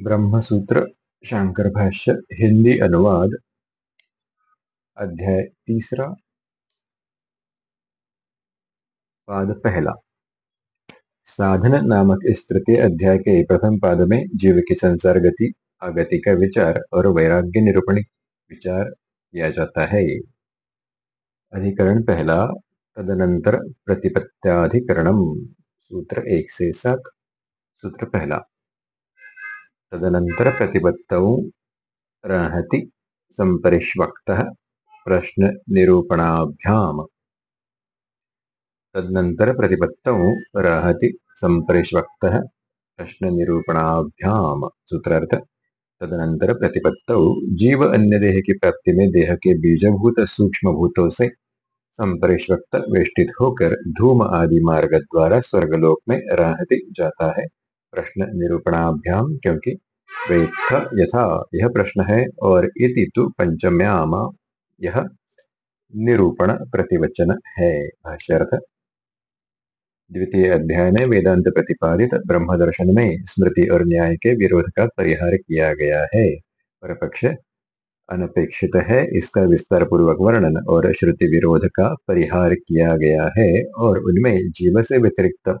ब्रह्मसूत्र शांकर भाष्य हिंदी अनुवाद, अध्याय तीसरा, पाद पहला। साधन नामक इस तृतीय अध्याय के प्रथम पाद में जीव की संसार गति आगति का विचार और वैराग्य निरूपण विचार किया जाता है। अधिकरण पहला, तदनंतर प्रतिपत्त्याधिकरणम सूत्र एक से सात, सूत्र पहला। तदनंतर प्रतिपत्तौ रहति संपरिष्वक्तः प्रश्न निरूपणाभ्याम तदनंतर प्रतिपत्तौ रहति संपरिष्वक्तः प्रश्न निरूपणाभ्याम सूत्रार्थ, तदनंतर प्रतिपत्तौ जीव अन्य देह की प्राप्ति में देह के बीजभूत सूक्ष्म भूतों से संपरिष्वक्त, वेष्टित होकर धूम आदि मार्ग द्वारा स्वर्गलोक में रहति जाता है। प्रश्न निरूपणाभ्याम क्योंकि वेत्थ यथा, यह प्रश्न है, और इति तु पंचम्याम, यह निरूपण प्रतिवचन है। भाष्यर्थ। द्वितीय अध्याय में वेदांत प्रतिपादित ब्रह्म दर्शन में स्मृति और न्याय के विरोध का परिहार किया गया है। पर पक्ष अनपेक्षित है, इसका विस्तार पूर्वक वर्णन और श्रुति विरोध का परिहार किया गया है, और उनमें जीव से व्यतिरिक्त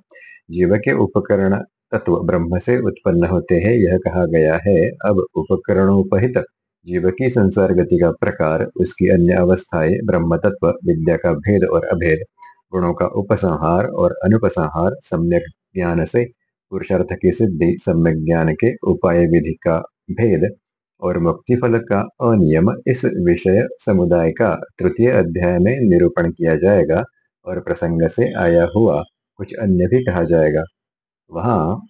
जीव के उपकरण तत्व ब्रह्म से उत्पन्न होते हैं, यह कहा गया है। अब उपकरणोपहित जीव की संसार गति का प्रकार, उसकी अन्य अवस्थाएँ, ब्रह्म तत्व, विद्या का भेद और अभेद, गुणों का उपसंहार और अनुपसंहार, सम्यक ज्ञान से पुरुषार्थ की सिद्धि, सम्यक ज्ञान के उपाय विधि का भेद और मुक्ति फल का अनियम, इस विषय समुदाय का तृतीय अध्याय में निरूपण किया जाएगा और प्रसंग से आया हुआ कुछ अन्य भी कहा जाएगा। वहाँ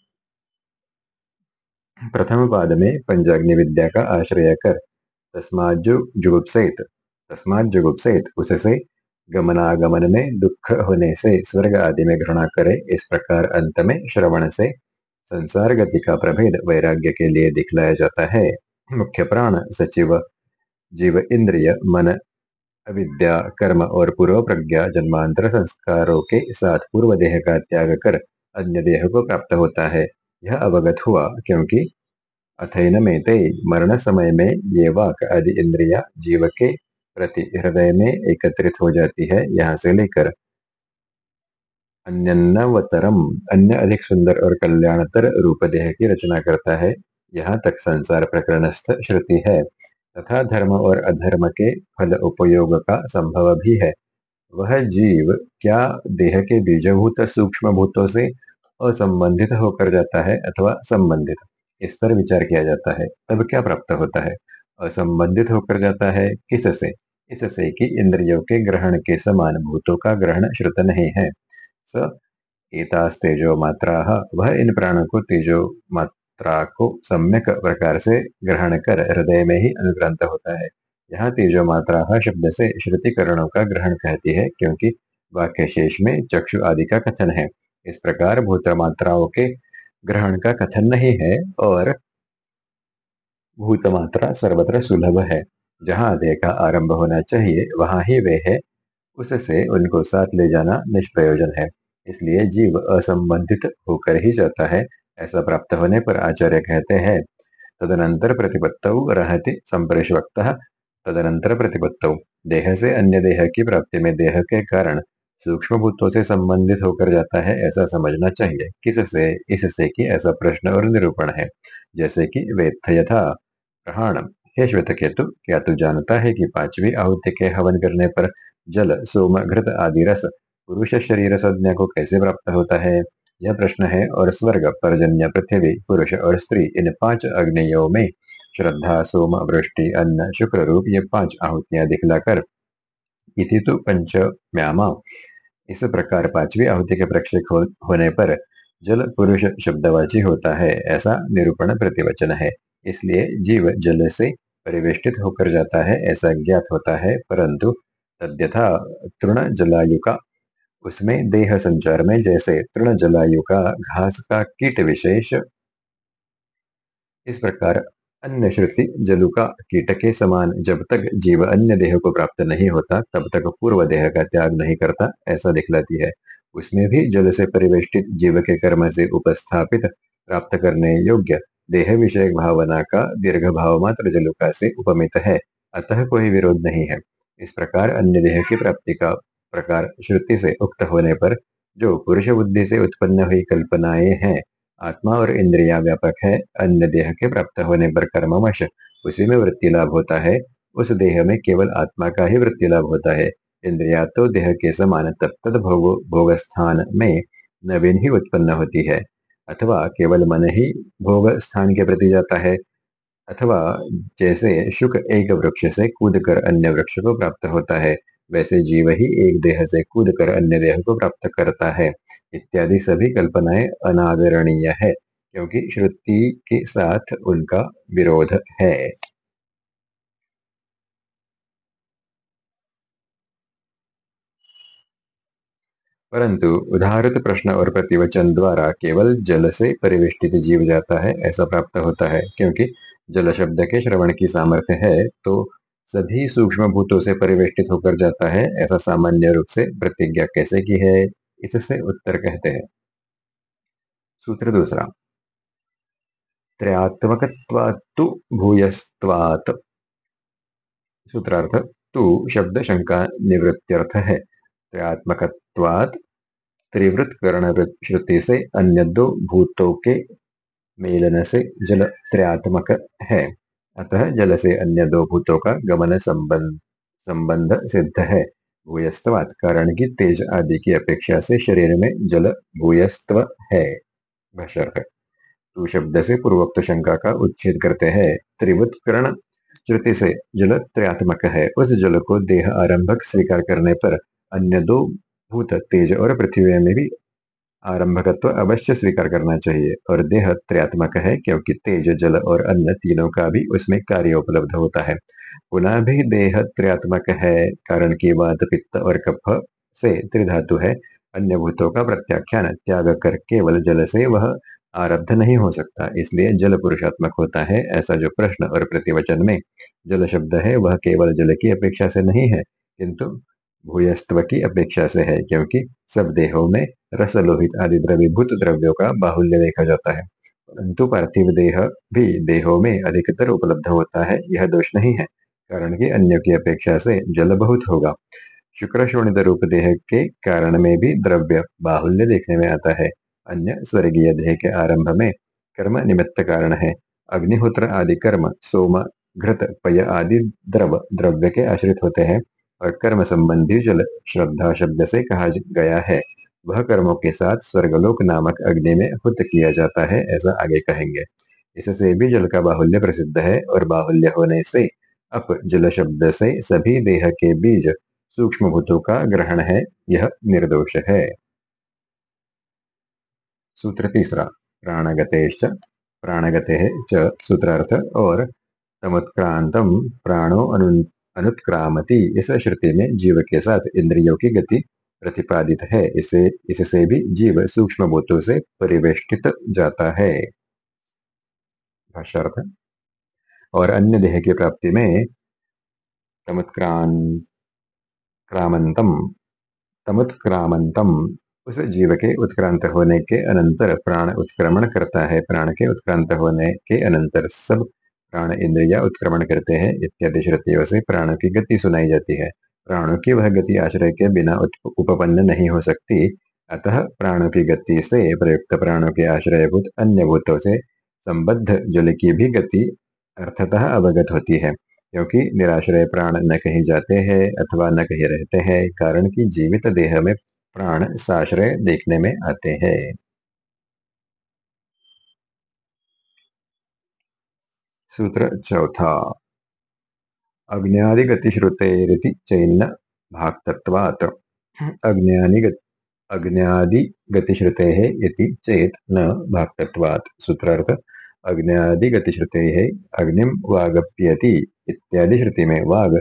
प्रथम पाद में पंचाग्नि विद्या का आश्रय कर, तस्मात जुगुप्सेत उससे गमनागमन में दुख होने से स्वर्ग आदि में घृणा करे, इस प्रकार अंत में श्रवण से संसार गति का प्रभेद वैराग्य के लिए दिखलाया जाता है। मुख्य प्राण सचिव, जीव इंद्रिय, मन, अविद्या, कर्म और पूर्व प्रज्ञा, जन्मांतर संस्कारों के साथ पूर्व देह का त्याग कर अन्य देह को प्राप्त होता है। यह अवगत हुआ क्योंकि अथैन में ते मरण समय में ये वाक आदि इंद्रिया जीव के प्रति हृदय में एकत्रित हो जाती है यहाँ से लेकर। अन्यवतरम अन्य अधिक सुंदर और कल्याणतर रूप देह की रचना करता है। यहाँ तक संसार प्रकरणस्थ श्रुति है। तथा धर्म और अधर्म के फल उपयोग का संभव भी है। वह जीव क्या देह के बीजभूत सूक्ष्म भूतों से असंबंधित होकर जाता है अथवा संबंधित? इस पर विचार किया जाता है। तब क्या प्राप्त होता है? असंबंधित होकर जाता है किससे? इससे कि इंद्रियों के ग्रहण के समान भूतों का ग्रहण श्रुत नहीं है। स एतास तेजो मात्रा। वह इन प्राणों को तेजो मात्रा को सम्यक प्रकार से ग्रहण कर हृदय में ही अनुग्रंथ होता है। यहाँ तेजो मात्रा शब्द से श्रुतिकरणों का ग्रहण कहती है, क्योंकि वाक्य शेष में चक्षु आदि का कथन है। इस प्रकार भूत मात्राओं के ग्रहण का कथन नहीं है और भूत मात्रा सर्वत्र सुलभ है। जहाँ देह का आरंभ होना चाहिए, वहाँ ही वे है। उससे उनको साथ ले जाना निष्प्रयोजन है। इसलिए जीव असंबंधित होकर ही जाता है। ऐसा प्राप्त होने पर आचार्य कहते हैं, तदनंतर प्रतिपत्त रहती संपरिष्वक्त तदनंतर प्रतिपत्त. देह से अन्य देह की प्राप्ति में देह के कारण सूक्ष्म भूतों से संबंधित होकर जाता है ऐसा समझना चाहिए। किससे? इससे कि ऐसा प्रश्न और निरूपण है। जैसे कि वेत्थ यथा प्रहाण हे श्वेत केतु, क्या तू जानता है कि पांचवी आहुति के हवन करने पर जल, सोम, घृत आदि रस पुरुष शरीर संज्ञा को कैसे प्राप्त होता है? यह प्रश्न है और स्वर्ग, पर्जन्य, पृथ्वी, पुरुष और स्त्री इन पाँच अग्नियों में श्रद्धा सोम वृष्टि अन्न शुक्र रूप ये पाँच आहुतियाँ दिखलाकर इति तो पंचम्यामा इस प्रकार पांचवी आहुति के प्रक्षेप हो, होने पर जल पुरुष शब्दवाची होता है ऐसा निरूपण प्रतिवचन है। इसलिए जीव जल से परिवेष्टित होकर जाता है ऐसा ज्ञात होता है परंतु तद्यथा तृण जलायु का उसमें देह संचार में जैसे तृण जलायु का घास का कीट विशेष। इस प्रकार अन्य श्रुति, जलुका कीट के समान जब तक जीव अन्य देह को प्राप्त नहीं होता, तब तक पूर्व देह का त्याग नहीं करता, ऐसा दिखलाती है। उसमें भी जल से परिवेष्टित जीव के कर्म से उपस्थापित, प्राप्त करने योग्य देह विषय भावना का दीर्घ भाव मात्र जलुका से उपमित है, अतः कोई विरोध नहीं है। इस प्रकार अन्य देह की प्राप्ति का प्रकार श्रुति से उक्त होने पर, जो पुरुष बुद्धि से उत्पन्न हुई कल्पनाएँ हैं आत्मा और इंद्रिया व्यापक है, अन्य देह के प्राप्त होने पर कर्मवश उसी में वृत्ति लाभ होता है। उस देह में केवल आत्मा का ही वृत्ति लाभ होता है। इंद्रिया तो देह के समान तत्त भोग भोग स्थान में नवीन ही उत्पन्न होती है। अथवा केवल मन ही भोग स्थान के प्रति जाता है। अथवा जैसे शुक एक वृक्ष से कूदकर अन्य वृक्ष को प्राप्त होता है, वैसे जीव ही एक देह से कूदकर अन्य देह को प्राप्त करता है। इत्यादि सभी कल्पनाएँ अनादरणीय है, क्योंकि श्रुति के साथ उनका विरोध है। परंतु उदाहरित प्रश्न और प्रतिवचन द्वारा केवल जल से परिवेष्टित जीव जाता है, ऐसा प्राप्त होता है, क्योंकि जल शब्द के श्रवण की सामर्थ्य है तो सभी सूक्ष्म भूतों से परिवेष्टित होकर जाता है, ऐसा सामान्य रूप से प्रतिज्ञा कैसे की है? इससे उत्तर कहते हैं। सूत्र दूसरा। त्रयात्मकत्वात्तु भूयस्त्वात्। सूत्रार्थ, तु शब्द शंका निवृत्त्यर्थ है। त्रयात्मकत्वात् त्रिवृत करण श्रुति से अन्य दो भूतों के मेलन से जल त्रयात्मक है। अतः जल से अन्य दो भूतों का गमन संबंध संबंध सिद्ध है। भूयस्तवात कारण की तेज आदि की अपेक्षा से शरीर में जल भूयस्त्व है तू शब्द से पूर्वोक्त शंका का उच्छेद करते हैं। त्रिवुत्करण श्रुति से जल त्रयात्मक है। उस जल को देह आरंभक स्वीकार करने पर अन्य दो भूत, तेज और पृथ्वी में भी आरंभकत्व अवश्य स्वीकार करना चाहिए और देह त्रियात्मक है, क्योंकि तेज जल और अन्न तीनों का भी उसमें कार्य उपलब्ध होता है। पुनः भी देह त्रयात्मक है, कारण की वात, पित्त और कफ से त्रिधातु है। अन्य भूतों का प्रत्याख्यान त्याग कर केवल जल से वह आरब्ध नहीं हो सकता, इसलिए जल पुरुषात्मक होता है, ऐसा जो प्रश्न और प्रतिवचन में जल शब्द है, वह केवल जल की अपेक्षा से नहीं है, किंतु भूयस्त्व की अपेक्षा से है, क्योंकि सब देहों में रस लोहित आदि द्रवीभूत द्रव्यों का बाहुल्य देखा जाता है। परंतु पार्थिव देह भी देहों में अधिकतर उपलब्ध होता है, यह दोष नहीं है, कारण कि अन्य की अपेक्षा से जल बहुत होगा। शुक्र शोणित रूप देह के कारण में भी द्रव्य बाहुल्य देखने में आता है। अन्य स्वर्गीय देह के आरंभ में कर्म निमित्त कारण है। अग्निहोत्र आदि कर्म, सोम, घृत, पय आदि द्रव, द्रव्य के आश्रित होते हैं। और कर्म संबंधी जल श्रद्धा शब्द से कहा गया है। वह कर्मों के साथ स्वर्गलोक नामक अग्नि में हुत किया जाता है, ऐसा आगे कहेंगे। इससे भी जल का बाहुल्य प्रसिद्ध है और बाहुल्य होने से अप जल शब्द से सभी देह के बीज सूक्ष्म भूतों का ग्रहण है, यह निर्दोष है। सूत्र तीसरा प्राणगते प्राणगते च सूत्रार्थ और तमुत्क्रांतम प्राणो अनु अनुत्क्रामति इस श्रुति में जीव के साथ इंद्रियों की गति प्रतिपादित है। इसे, इससे भी जीव सूक्ष्म भूतों से परिवेष्टित जाता है। और अन्य देह की प्राप्ति में तमुत्क्रामंतम तमुत्क्रामंतम, उस जीव के उत्क्रांत होने के अनंतर प्राण उत्क्रमण करता है। प्राण के उत्क्रांत होने के अनंतर सब प्राण इंद्रिया उत्क्रमण करते हैं, इत्यादि श्रुतियों से प्राणों की गति सुनाई जाती है। प्राणों की वह गति आश्रय के बिना उपपन्न नहीं हो सकती, अतः प्राणों की गति से प्रयुक्त प्राणों के आश्रयभूत अन्य भूतों से संबद्ध जल की भी गति अर्थतः अवगत होती है, क्योंकि निराश्रय प्राण न कहीं जाते हैं अथवा न कहीं रहते हैं, कारण की जीवित देह में प्राण साश्रय देखने में आते हैं। सूत्र चौथा। अग्नि गतिश्रुतेरिति चैन्न भाक्तत्वात्। अग्नि अग्नि गतिश्रुते इति चेत न भाक्तत्वात्। सूत्रार्थ अग्नि गतिश्रुते अग्निम वागप्यति इत्यादि श्रुति में वाग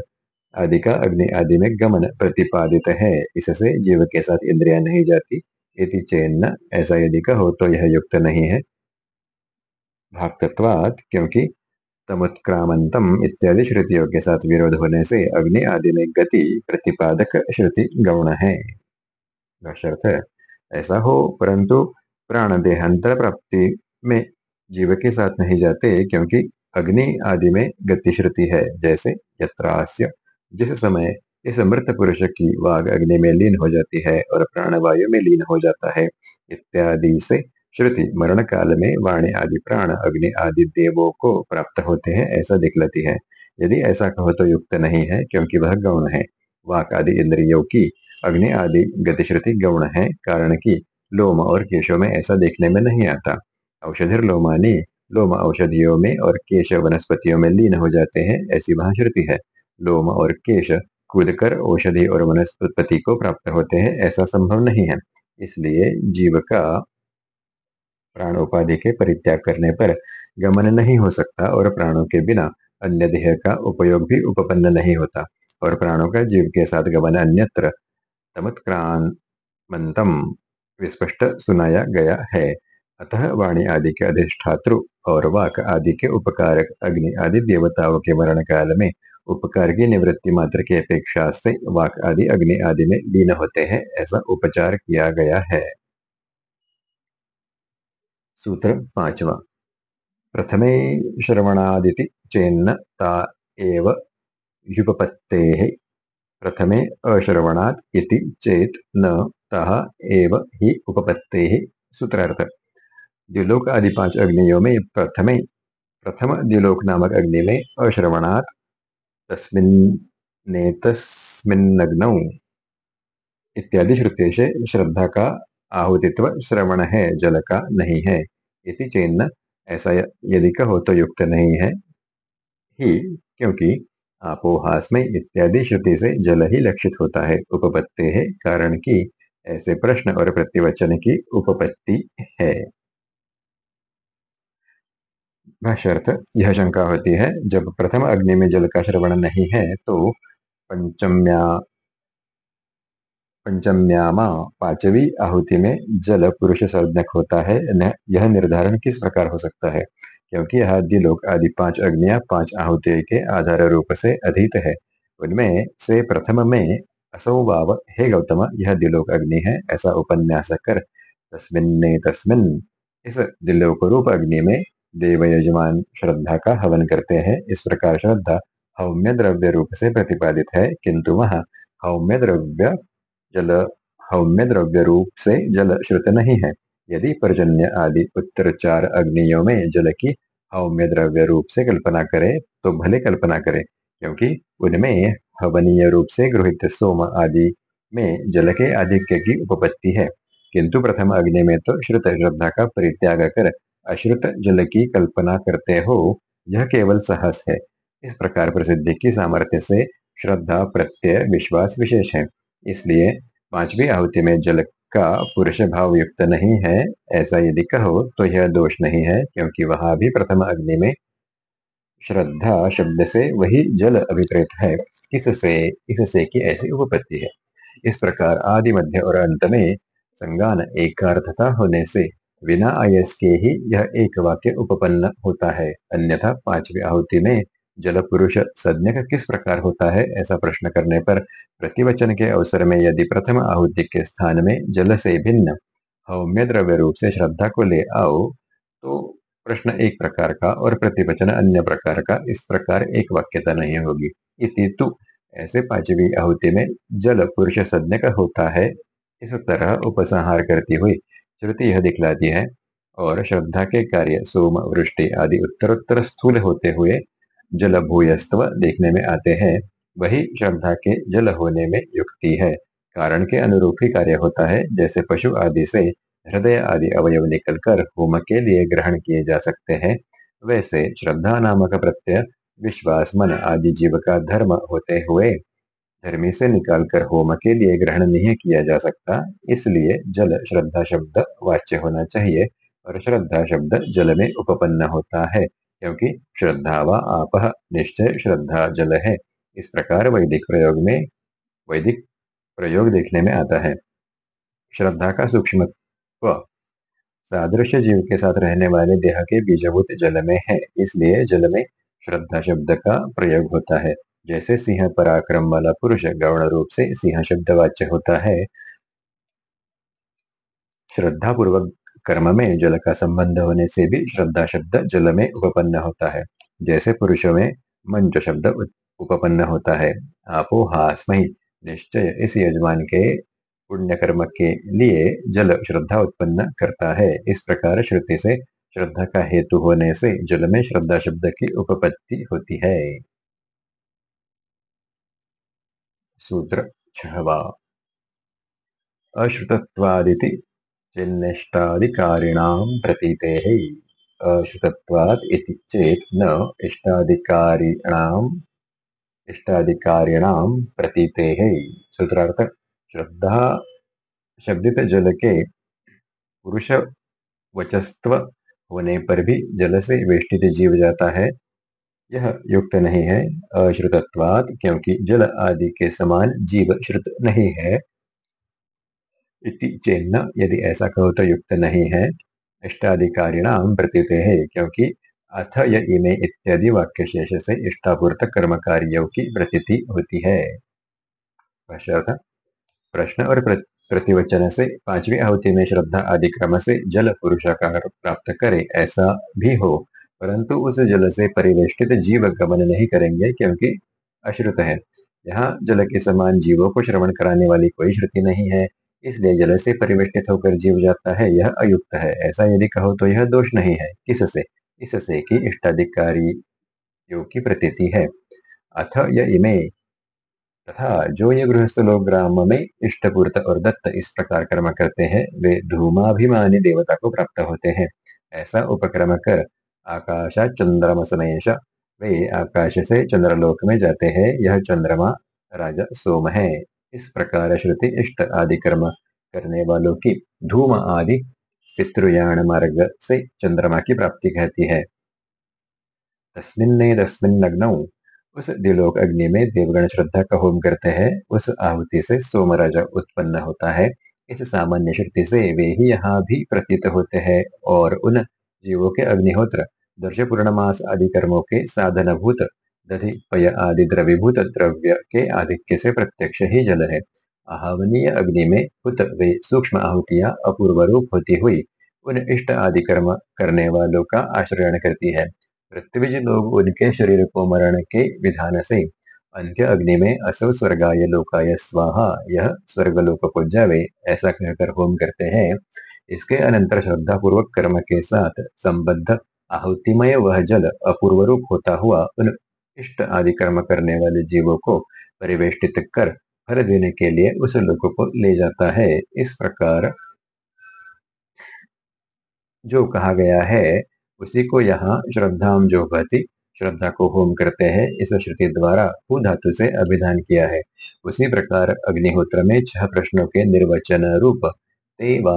आदि का अग्नि आदि में गमन प्रतिपादित। है इससे जीव के साथ इंद्रिया नहीं जाती इति चैन्न ऐसा यदि का हो तो यह युक्त नहीं है। भाक्तत्वात् क्योंकि तमुत्क्रामंतम इत्यादि श्रुतियों के साथ विरोध होने से अग्नि आदि में गति प्रतिपादक श्रुति गौण है। ऐसा हो, परंतु प्राण देहांतर प्राप्ति में जीव के साथ नहीं जाते क्योंकि अग्नि आदि में गति श्रुति है, जैसे यत्रास्य, जिस समय इस मृत पुरुष की वाग अग्नि में लीन हो जाती है और प्राणवायु में लीन हो जाता है, इत्यादि से श्रुति मरण काल में वाणी आदि प्राण अग्नि आदि देवों को प्राप्त होते हैं, ऐसा दिखलाती है। यदि ऐसा कहो तो युक्त नहीं है, क्योंकि वह गौण है। वाक आदि इंद्रियों की अग्नि आदि गतिश्रुति गौण है, कारण की लोम और केशों में ऐसा देखने में नहीं आता। औषधिर लोमानी लोम औषधियों में और केश वनस्पतियों में लीन हो जाते हैं, ऐसी वहाँ श्रुति है। लोम और केश कूदकर औषधि और वनस्पति को प्राप्त होते हैं, ऐसा संभव नहीं है। इसलिए जीव का प्राण उपाधि के परित्याग करने पर गमन नहीं हो सकता और प्राणों के बिना अन्य देह का उपयोग भी उपपन्न नहीं होता और प्राणों का जीव के साथ गमन अन्यत्र विस्पष्ट सुनाया गया है। अतः वाणी आदि के अधिष्ठातृ और वाक आदि के उपकारक अग्नि आदि देवताओं के मरण काल में उपकार की निवृत्ति मात्र की अपेक्षा से वाक आदि अग्नि आदि में लीन होते हैं ऐसा उपचार किया गया है। सूत्र पांचवा प्रथमे श्रवणादिति चेन्न ता एव युगपत्तेः। प्रथमे इति चेत न एव ही उपपत्तेः सूत्रार्थ। द्युलोक आदि पाँच अग्नियों में प्रथमे, प्रथम द्युलोक नामक अग्नि में अश्रवणात् तस्मिन्नेतस्मिन्नग्नौ इत्यादि श्रुति से श्रद्धा का आहुतित्व श्रवण है, जल का नहीं है, इति चेन्न, ऐसा यदि कहो तो युक्त नहीं है ही, क्योंकि आपोहास में इत्यादि श्रुति से जल ही लक्षित होता है। उपपत्ति है कारण की, ऐसे प्रश्न और प्रतिवचन की उपपत्ति है। भाष्यर्थ, यह शंका होती है, जब प्रथम अग्नि में जल का श्रवण नहीं है तो पंचम्या पंचम्यामा पांचवी आहुति में जल पुरुष संज्ञक होता है। यह निर्धारण किस प्रकार हो सकता है? क्योंकि यह दिलोक आदि पाँच अग्निया पाँच आहुति के आधार रूप से अधित है। उनमें से प्रथम में असौभाव हे गौतम, यह दिलोक अग्नि है, ऐसा उपन्यास कर। तस्मिन्ने तस्मिन, इस दिलोक रूप अग्नि में देव यजमान श्रद्धा का हवन करते हैं। इस प्रकार श्रद्धा हौम्य द्रव्य रूप से प्रतिपादित है, किंतु वह हौम्य द्रव्य जल हौम्य द्रव्य रूप से जल श्रुत नहीं है। यदि पर्जन्य आदि उत्तर चार अग्नियों में जल की हौम्य द्रव्य रूप से कल्पना करे तो भले कल्पना करे, क्योंकि उनमें हवनीय रूप से गृहित सोम आदि में जल के आधिक्य की उपपत्ति है। किंतु प्रथम अग्नि में तो श्रुत श्रद्धा का परित्याग कर अश्रुत जल की कल्पना करते हो, यह केवल साहस है। इस प्रकार प्रसिद्धि की सामर्थ्य से श्रद्धा, प्रत्यय, विश्वास विशेष है। इसलिए पांचवी आहुति में जल का पुरुष भाव युक्त नहीं है, ऐसा यदि कहो तो यह दोष नहीं है, क्योंकि वहाँ भी प्रथम अग्नि में श्रद्धा शब्द से वही जल अभिप्रेत है। इससे इससे की ऐसी उपपत्ति है। इस प्रकार आदि मध्य और अंत में संगान एकार्थता होने से बिना आयस के ही यह एक वाक्य उपपन्न होता है। अन्यथा पांचवी आहुति में जल पुरुष सज्ञक किस प्रकार होता है? ऐसा प्रश्न करने पर प्रतिवचन के अवसर में यदि प्रथम आहुति के स्थान में जल से भिन्न हौम्य द्रव्य रूप से श्रद्धा को ले आओ तो प्रश्न एक प्रकार का और प्रतिवचन अन्य प्रकार का इस प्रकार एक वाक्यता नहीं होगी। इति तु, ऐसे पांचवी आहुति में जल पुरुष सज्ञक होता है। इस तरह उपसंहार करती हुई श्रुति यह दिखलाती है, और श्रद्धा के कार्य सोम, वृष्टि आदि उत्तरोत्तर स्थूल होते हुए जल भूयस्व देखने में आते हैं, वही श्रद्धा के जल होने में युक्ति है। कारण के अनुरूप ही कार्य होता है, जैसे पशु आदि से हृदय आदि अवयव निकलकर होम के लिए ग्रहण किए जा सकते हैं। वैसे श्रद्धा नामक प्रत्यय, विश्वास, मन आदि जीव का धर्म होते हुए धर्मी से निकालकर होम के लिए ग्रहण नहीं किया जा सकता, इसलिए जल श्रद्धा शब्द वाच्य होना चाहिए और श्रद्धा शब्द जल में उपपन्न होता है। क्योंकि श्रद्धा व आप निश्चय श्रद्धा जल है। इस प्रकार वैदिक प्रयोग में, वैदिक प्रयोग देखने में आता है। श्रद्धा का सूक्ष्म सादृश्य जीव के साथ रहने वाले देह के बीजभूत जल में है, इसलिए जल में श्रद्धा शब्द का प्रयोग होता है। जैसे सिंह पराक्रम वाला पुरुष गौण रूप से सिंह शब्द वाच्य होता है। श्रद्धा पूर्वक कर्म में, जल का संबंध होने से भी श्रद्धा शब्द जल में उपपन्न होता है। जैसे पुरुषों में मंच शब्द उपपन्न होता है। आपो हास्मही निश्चय इस यजमान के पुण्य कर्म के लिए जल श्रद्धा उत्पन्न करता है। इस प्रकार श्रुति से श्रद्धा का हेतु होने से जल में श्रद्धा शब्द की उपपत्ति होती है। सूत्र छहवा। अश्रुतत्वादिति चिन्निष्टाधिकारिणां प्रतीतेः अश्रुतत्वात् इति चेत् न इष्टाधिकारिणाम् इष्टाधिकारिणां प्रतीतेः सूत्रार्थ, श्रद्धा शब्दित जल के पुरुष वचस्त्व होने पर भी जल से वेष्टित जीव जाता है। यह युक्त नहीं है अश्रुतत्वात क्योंकि जल आदि के समान जीव श्रुत नहीं है। इति चेन्न यदि ऐसा कहो तो युक्त नहीं है। इष्टाधिकारिणाम प्रतीत है, क्योंकि अथ य इमे इत्यादि वाक्य शेष से इष्टापूर्त कर्म कार्यों की प्रतीति होती है। प्रश्न और प्रतिवचन से पांचवी आहुति में श्रद्धा आदि क्रम से जल पुरुषाकार प्राप्त करे, ऐसा भी हो। परंतु उस जल से परिवेष्टित जीव गमन नहीं करेंगे, क्योंकि अश्रुत है। यहाँ जल के समान जीवों को श्रवण कराने वाली कोई श्रुति नहीं है। इसलिए जल से परिवेष्टित होकर जीव जाता है, यह अयुक्त है। ऐसा यदि कहो तो यह दोष नहीं है। किससे? इससे कि इष्टाधिकारी की प्रतीति है। अथ यह इमे। तथा जो ये गृहस्थ लोग ग्राम में इष्टपूर्त और दत्त इस प्रकार कर्म करते हैं, वे धूमाभिमानी देवता को प्राप्त होते हैं। ऐसा उपक्रम कर आकाशा चंद्रमा समेश। वे आकाश से चंद्रलोक में जाते हैं। यह चंद्रमा राजा सोम है। इस प्रकार श्रुति इष्ट आदि कर्म करने वालों की धूम आदि पितृयान मार्ग से चंद्रमा की प्राप्ति कहती है। तस्मिन्ने तस्मिन लग्नौ उस दिलोक अग्नि में देवगण श्रद्धा का होम करते हैं। उस आहुति से सोमराजा उत्पन्न होता है। इस सामान्य श्रुति से वे ही यहाँ भी प्रतीत होते हैं और उन जीवों के अग्निहोत्र दर्श पूर्णमास आदि कर्मों के साधनभूत दधि पय आदि द्रवीभूत द्रव्य के आधिक्य से प्रत्यक्ष ही जल है आहवनीय अग्नि में हुत वे सूक्ष्म आहुतियाँ अपूर्व रूप होती हुई। उन इष्ट आदि कर्म करने वालों का आश्रयण करती है। पृथ्वीज लोग उनके शरीर को मरण के विधान से। अंत्य अग्नि में असव स्वर्गाय लोकाय स्वाहा, यह स्वर्गलोक को जावे, ऐसा कहकर होम करते हैं। इसके अनंतर श्रद्धा पूर्वक कर्म के साथ संबद्ध आहुतिमय वह जल अपूर्व रूप होता हुआ उन इष्ट आदि कर्म करने वाले जीवों को परिवेष्टित कर फल देने के लिए उस लोक को ले जाता है। इस प्रकार जो कहा गया है, उसी को यहाँ श्रद्धाम जो भति, श्रद्धा को होम करते हैं। इस श्रुति द्वारा धातु से अभिधान किया है। उसी प्रकार अग्निहोत्र में छह प्रश्नों के निर्वचन रूप, ते वा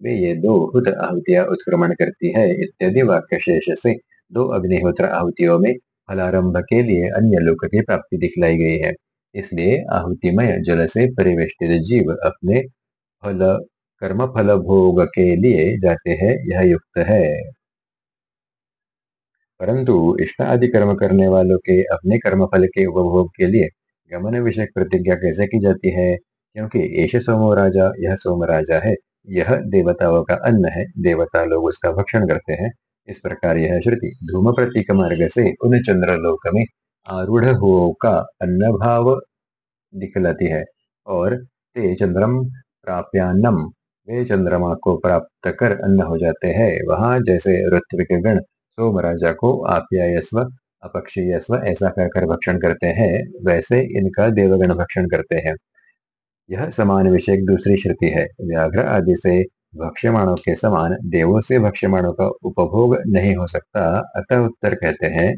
वे ये दो हुत आहुतियाँ उत्क्रमण करती है। इत्यादि वाक्य शेष से दो अग्निहोत्र आहुतियों में फलारंभ के लिए अन्य लोक की प्राप्ति दिखलाई गई है। इसलिए आहुतिमय जल से परिवेष्टित जीव अपने फल, कर्म फल भोग के लिए जाते हैं, यह युक्त है। परंतु इष्ट आदि कर्म करने वालों के अपने कर्म फल के उपभोग के लिए गमन विषय प्रतिज्ञा कैसे की जाती है? क्योंकि ऐश सोमो राजा, यह सोम राजा है। यह देवताओं का अन्न है। देवता लोग उसका भक्षण करते हैं। इस प्रकार यह श्रुति धूम प्रतीक मार्ग से उन चंद्र लोक में आरूढ़ हो का अन्न भाव दिखलाती है। और ते चंद्रम प्राप्यान्नम वे चंद्रमा को प्राप्त कर अन्न हो जाते हैं। वहाँ जैसे ऋत्विक गण सोम राजा को आप्यायस्व, अपक्षीयस्व ऐसा कहकर भक्षण करते हैं, वैसे इनका देवगण भक्षण करते हैं। यह समान विषय दूसरी श्रुति है। व्याघ्र आदि से भक्ष्यमाणों के समान देवों से भक्ष्यमाणों का उपभोग नहीं हो सकता। अतः उत्तर कहते हैं,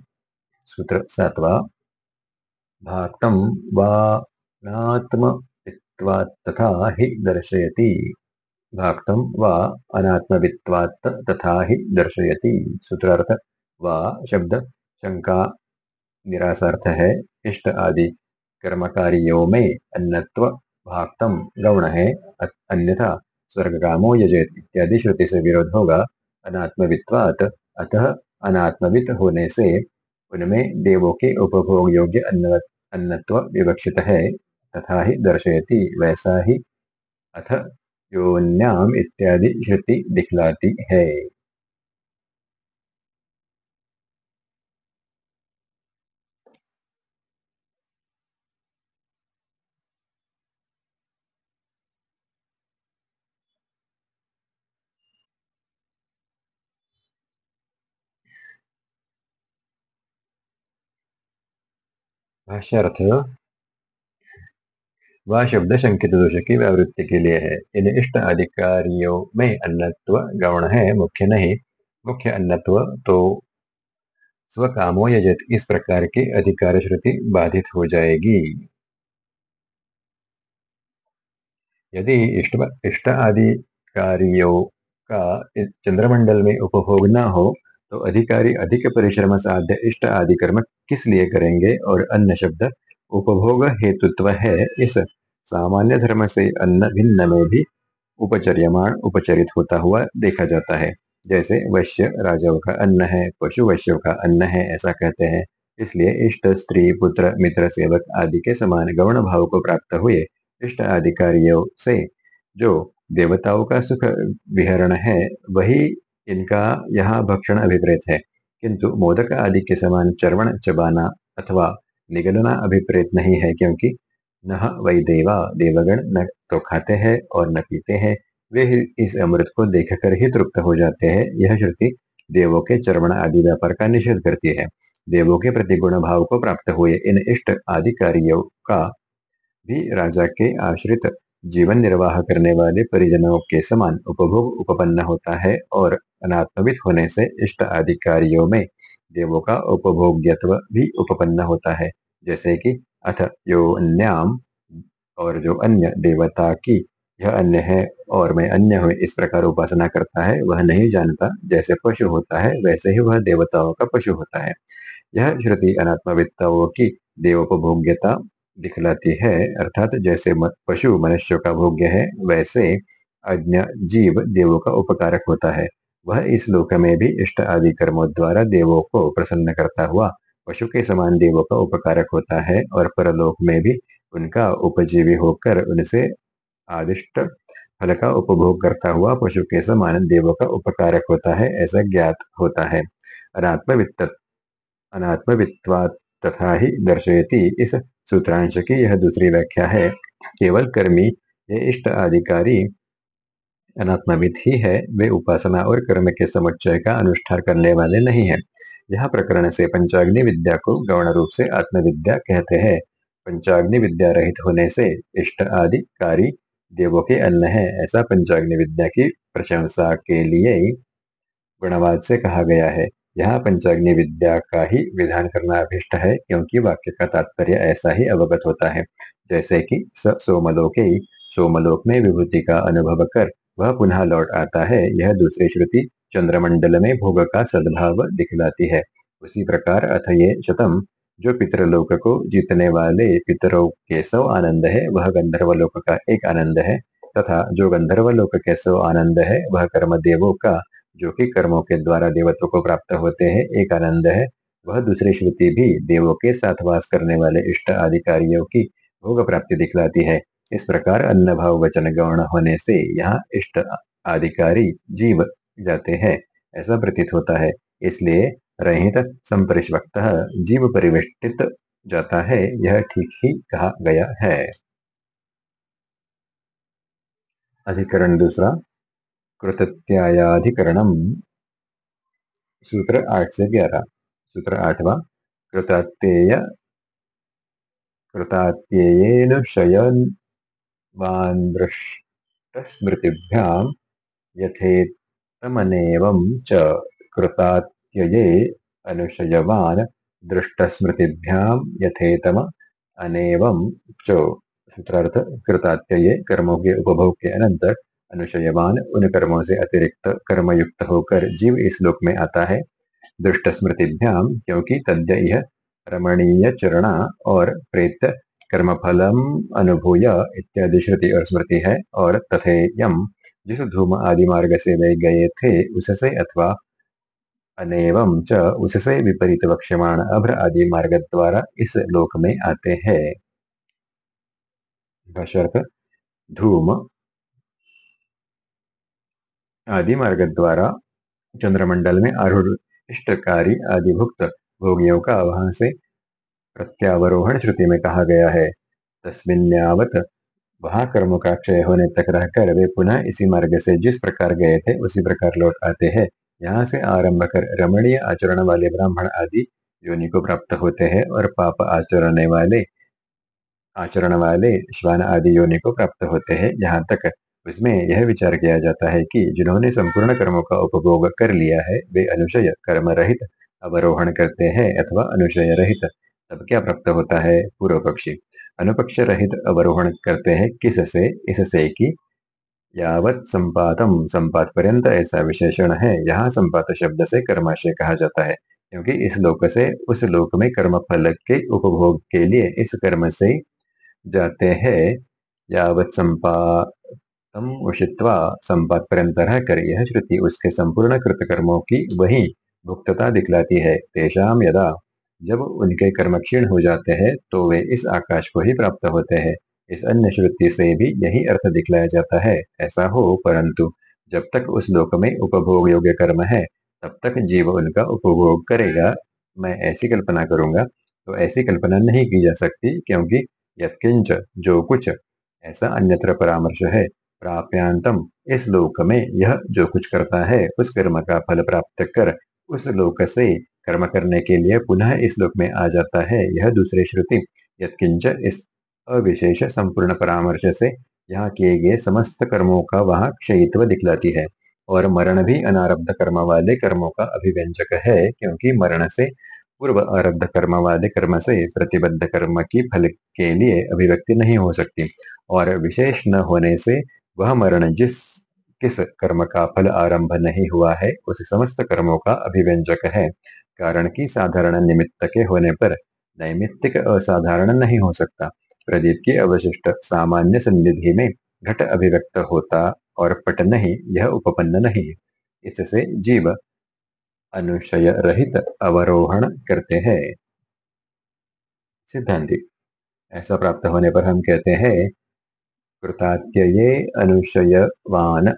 सूत्र सातवा, भाक्तम वात्म तथा ही दर्शयति। भाक्तम व अनात्मवित्वात् तथा ही दर्शयति। सूत्रार्थ, व शब्द, शंका निरासार्थ है, इष्ट आदि, कर्मकारियों में अन्नत्व भाक्तम, गौण है अन्यथा। स्वर्गकामो यजेत इत्यादि श्रुति से विरोध होगा अनात्मवित्वात, अतः अनात्मवित होने से उनमें देवों के उपभोग योग्य अन्न अन्नत्व विवक्षित है, तथा ही दर्शयति वैसा ही अथ योन्याम इत्यादि श्रुति दिखलाती है। भाष्यार्थ वह शब्द शंकित दोष की व्यावृत्ति के लिए है। इन इष्ट अधिकारियों में अन्नत्व गौण है, मुख्य नहीं। मुख्य अन्नत्व तो स्वकामो यजत। इस प्रकार की अधिकार श्रुति बाधित हो जाएगी। यदि इष्ट इष्ट अधिकारियों का चंद्रमंडल में उपभोग न हो तो अधिकारी अधिक परिश्रम साध्य इष्ट आदि कर्म किस लिए करेंगे और अन्य शब्द उपभोग हेतुत्व है? इस सामान्य धर्म से अन्न भिन्न में भी उपचर्यमाण उपचरित होता हुआ देखा जाता है। जैसे वैश्य राजाओं का अन्न है, पशु वैश्यों का अन्न है, ऐसा कहते हैं। इसलिए इष्ट, स्त्री, पुत्र, मित्र, सेवक आदि के समान गौण भाव को प्राप्त हुए इष्ट अधिकारियों से जो देवताओं का सुख विहरण है, वही इनका यहाँ भक्षण अभिप्रेत है। किंतु मोदक आदि के समान चरवण चबाना अथवा निगलना अभिप्रेत नहीं है क्योंकि न वही देवा, देवगण न तो खाते हैं और न पीते हैं। वे इस अमृत को देखकर ही तृप्त हो जाते हैं। यह श्रुति देवों के चरवण आदि व्यापार का निषेध करती है। देवों के प्रति गुण भाव को प्राप्त हुए इन इष्ट आधिकारियों का भी राजा के आश्रित जीवन निर्वाह करने वाले परिजनों के समान उपभोग, उपपन्न होता है और अनात्मवित होने से इष्ट अधिकारियों में देवों का उपभोग्यत्व भी उपपन्न होता है। जैसे कि अथ यो अन्याम और जो अन्य देवता की यह अन्य है और मैं अन्य हूँ, इस प्रकार उपासना करता है, वह नहीं जानता। जैसे पशु होता है, वैसे ही वह देवताओं का पशु होता है। यह श्रुति अनात्मविद्ताओं की देवोपभोग्यता दिखलाती है, अर्थात जैसे पशु मनुष्यों का भोग्य है, वैसे अज्ञ जीव देवों का उपकारक होता है। वह इस लोक में भी इष्ट आदि कर्मों द्वारा देवों को प्रसन्न करता हुआ, पशु के समान देवों का उपकारक होता है और परलोक में भी उनका उपजीवी होकर उनसे आदिष्ट फल का उपभोग करता हुआ पशु के समान देवों का उपकारक होता है, ऐसा ज्ञात होता है। अनात्मवित्त अनात्मवित्वा तथा ही दर्शयती इस सूत्रांश की यह दूसरी व्याख्या है। केवल कर्मी ये इष्ट अधिकारी अनात्मविद ही है, वे उपासना और कर्म के समुच्चय का अनुष्ठान करने वाले नहीं है। यह प्रकरण से पंचाग्नि विद्या को गौण रूप से आत्मविद्या कहते हैं। पंचाग्नि विद्या रहित होने से इष्ट आदि कार्य देवों के अन्न है, ऐसा पंचाग्नि विद्या की प्रशंसा के लिए गुणवाद से कहा गया है। यह पंचाग्नि विद्या का ही विधान करना अभिष्ट है, क्योंकि वाक्य का तात्पर्य ऐसा ही अवगत होता है, जैसे कि स सोमलोके सोमलोक में विभूति का अनुभव कर वह पुनः लौट आता है। यह दूसरी श्रुति चंद्रमंडल में भोग का सद्भाव दिखलाती है। उसी प्रकार अथ ये शतम, जो पितृलोक को जीतने वाले पितरों के सौ आनंद है, वह गंधर्व लोक का एक आनंद है, तथा जो गंधर्व लोक के सौ आनंद है, वह कर्म देवों का, जो कि कर्मों के द्वारा देवत्व को प्राप्त होते हैं, एक आनंद है। वह दूसरी श्रुति भी देवों के साथ वास करने वाले इष्ट अधिकारियों की भोग प्राप्ति दिखलाती है। इस प्रकार अन्न भाव वचन गौण होने से यहाँ इष्ट अधिकारी जीव जाते हैं। ऐसा प्रतीत होता है। इसलिए रहित संपरिष्वक्त जीव परिवेष्टित जाता है, यह ठीक ही कहा गया है। अधिकरण दूसरा, कृतत्यायाधिकरणम। सूत्र आठ से ग्यारह। सूत्र आठवा, कृतात्येय, कृतात्येयेन शयन्वान्दृष्टस्मृतिभ्यां यथेतमनेवं च कृतात्यये अनुशयवान दृष्टस्मृतिभ्यां यथेतम अनेवं च सूत्रार्थ कृतात्यये कर्मों के उपभोग के अनंतर अनुशयवान उन कर्मों से अतिरिक्त कर्मयुक्त होकर जीव इस लोक में आता है। दुष्ट स्मृतिभ्याम क्योंकि तद्य यह रमणीय चरणा और प्रेत कर्मफलम अनुभूय इत्यादि श्रुति और स्मृति है और तथेयम। जिस धूम आदि मार्ग से वे गए थे, उससे अथवा अनेवम च उससे विपरीत वक्ष्यमाण अभ्र आदि मार्ग द्वारा इस लोक में आते हैं। धूम आदि मार्ग द्वारा चंद्रमंडल में आरूढ़, इष्टकारी आदि भुक्त भोगियों का वहाँ से प्रत्यावरोहण श्रुति में कहा गया है। तस्मिन्यावत वहाँ कर्मों का क्षय होने तक रहकर वे पुनः इसी मार्ग से जिस प्रकार गए थे, उसी प्रकार लौट आते हैं। यहाँ से आरंभ कर रमणीय आचरण वाले ब्राह्मण आदि योनि को प्राप्त होते हैं और पाप आचरण वाले आचरण वाले श्वान आदि योनि को प्राप्त होते हैं। यहाँ तक उसमें यह विचार किया जाता है कि जिन्होंने संपूर्ण कर्मों का उपभोग कर लिया है, वे अनुशय कर्म रहित अवरोहण करते हैं अथवा अनुशय रहित। तब क्या प्राप्त होता है? पूर्व पक्षी अनुपक्ष रहित अवरोहण करते हैं किससे? इससे कि यावत संपातम। संपात पर्यंत ऐसा विशेषण है। यहाँ संपात शब्द से कर्माशय कहा जाता है, क्योंकि इस लोक से, उस लोक में कर्म फल के उपभोग के लिए इस कर्म से जाते हैं। यावत संपातम उषित्वा संपात पर्यंत रह कर यह श्रुति उसके संपूर्ण कृतकर्मों की वही भुक्तता दिखलाती है। तेषाम यदा जब उनके कर्म क्षीण हो जाते हैं तो वे इस आकाश को ही प्राप्त होते हैं। इस अन्य श्रुति से भी यही अर्थ दिखलाया जाता है, ऐसा हो, परंतु जब तक उस लोक में उपभोग योग्य कर्म है, तब तक जीव उनका उपभोग करेगा। मैं ऐसी कल्पना करूँगा तो ऐसी कल्पना नहीं की जा सकती, क्योंकि यत्किंच जो कुछ ऐसा अन्यत्र परामर्श है प्राप्यांतम इस लोक में यह जो कुछ करता है, उस कर्म का फल प्राप्त कर, उस लोक से कर्म करने के लिए पुनः इस लोक में आ जाता है। यह दूसरी श्रुति, यत्किंच इस अविशेष संपूर्ण परामर्श से यहाँ किए गए समस्त कर्मों का वहाँ क्षयित्व दिखलाती है और मरण भी अनारब्ध कर्म वाले कर्मों का अभिव्यंजक है क्योंकि मरण से पूर्व आरब्ध कर्म वाले कर्म से प्रतिबद्ध कर्म की फल के लिए अभिव्यक्ति नहीं हो सकती और विशेष न होने से वह मरण जिस किस कर्म का फल आरंभ नहीं हुआ है, उस समस्त कर्मों का अभिव्यंजक है। कारण की साधारण निमित्त के होने पर नैमित्तिक असाधारण नहीं हो सकता। प्रदीप की अवशिष्ट सामान्य संधि में घट अभिव्यक्त होता और पट नहीं, यह उपपन्न नहीं इससे जीव अनुशय रहित अवरोहण करते हैं। सिद्धांति, ऐसा प्राप्त होने पर हम कहते हैं, कृतात्यये अनुशयवान।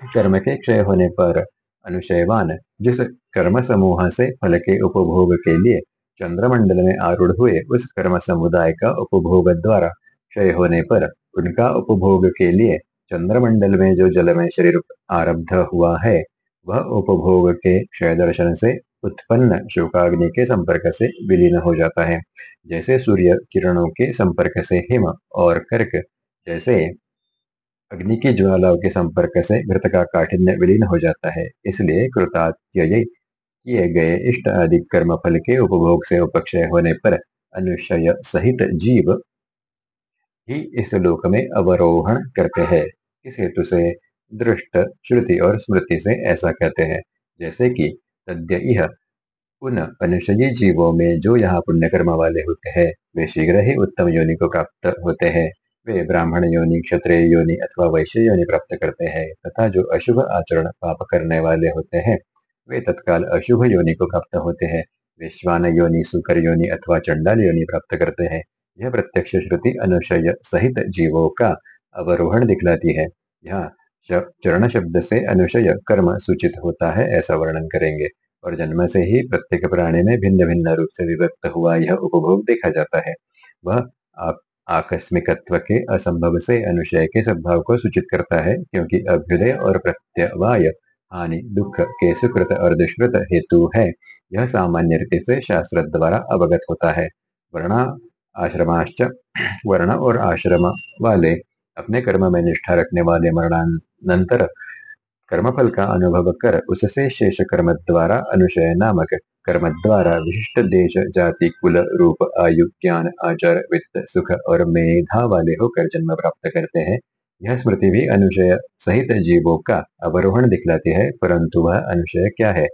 कर्म के क्षय होने पर अनुशयवान, जिस कर्म समूह से फल के उपभोग के लिए चंद्रमंडल में आरूढ़ हुए, उस कर्म समुदाय का उपभोग द्वारा क्षय होने पर उनका उपभोग के लिए चंद्रमंडल में जो जल में शरीर आरब्ध हुआ है, वह उपभोग के क्षय दर्शन से उत्पन्न शोकाग्नि के संपर्क से विलीन हो जाता है। जैसे सूर्य किरणों के संपर्क से हिम और कर्क, जैसे अग्नि की ज्वालाओं के संपर्क से घृत का काठिन्य विलीन हो जाता है। इसलिए कृतात्यय किए गए इष्ट आदि कर्म फल के उपभोग से उपक्षय होने पर अनुशय सहित जीव ही इस लोक में अवरोहण करते हैं। इस हेतु से दृष्ट, श्रुति और स्मृति से ऐसा कहते हैं, जैसे कि तद्य उन अनुशयी जीवों में जो यहाँ पुण्य कर्म वाले होते हैं, वे शीघ्र ही उत्तम योनि को प्राप्त होते हैं। वे ब्राह्मण योनि, क्षत्रिय योनि अथवा वैश्य योनि प्राप्त करते हैं, तथा जो अशुभ आचरण पाप करने वाले होते हैं, वे तत्काल अशुभ योनि को प्राप्त होते हैं। विश्वान योनि, सुकर योनि अथवा चंडाल योनि प्राप्त करते हैं। यह प्रत्यक्ष श्रुति अनुशय सहित जीवों का अवरोहण दिखलाती है। यहाँ चरण शब्द से अनुशय कर्म सूचित होता है, ऐसा वर्णन करेंगे। और जन्म से ही प्रत्येक प्राणी में भिन्न भिन्न रूप से विभक्त हुआ यह उपभोग देखा जाता है। वह आकस्मिकत्व के असंभव से अनुशय के सद्भाव को सूचित करता है, क्योंकि अभ्युदय और प्रत्यवाय, हानि, दुख के सुकृत और दुष्कृत हेतु है। यह सामान्य रीति से शास्त्र द्वारा अवगत होता है। वर्ण, आश्रमाश्च, वर्ण और आश्रम वाले अपने कर्म में निष्ठा रखने वाले मरणानंतर कर्मफल का अनुभव कर उससे शेष कर्म द्वारा अनुशय नामक कर्म द्वारा विशिष्ट देश, जाति, कुल, रूप, आयु, ज्ञान, आचार, वित्त, सुख और मेधा वाले होकर जन्म प्राप्त करते हैं। यह स्मृति भी अनुशय सहित जीवों का अवरोहण दिखलाती है, परंतु वह अनुशय क्या है?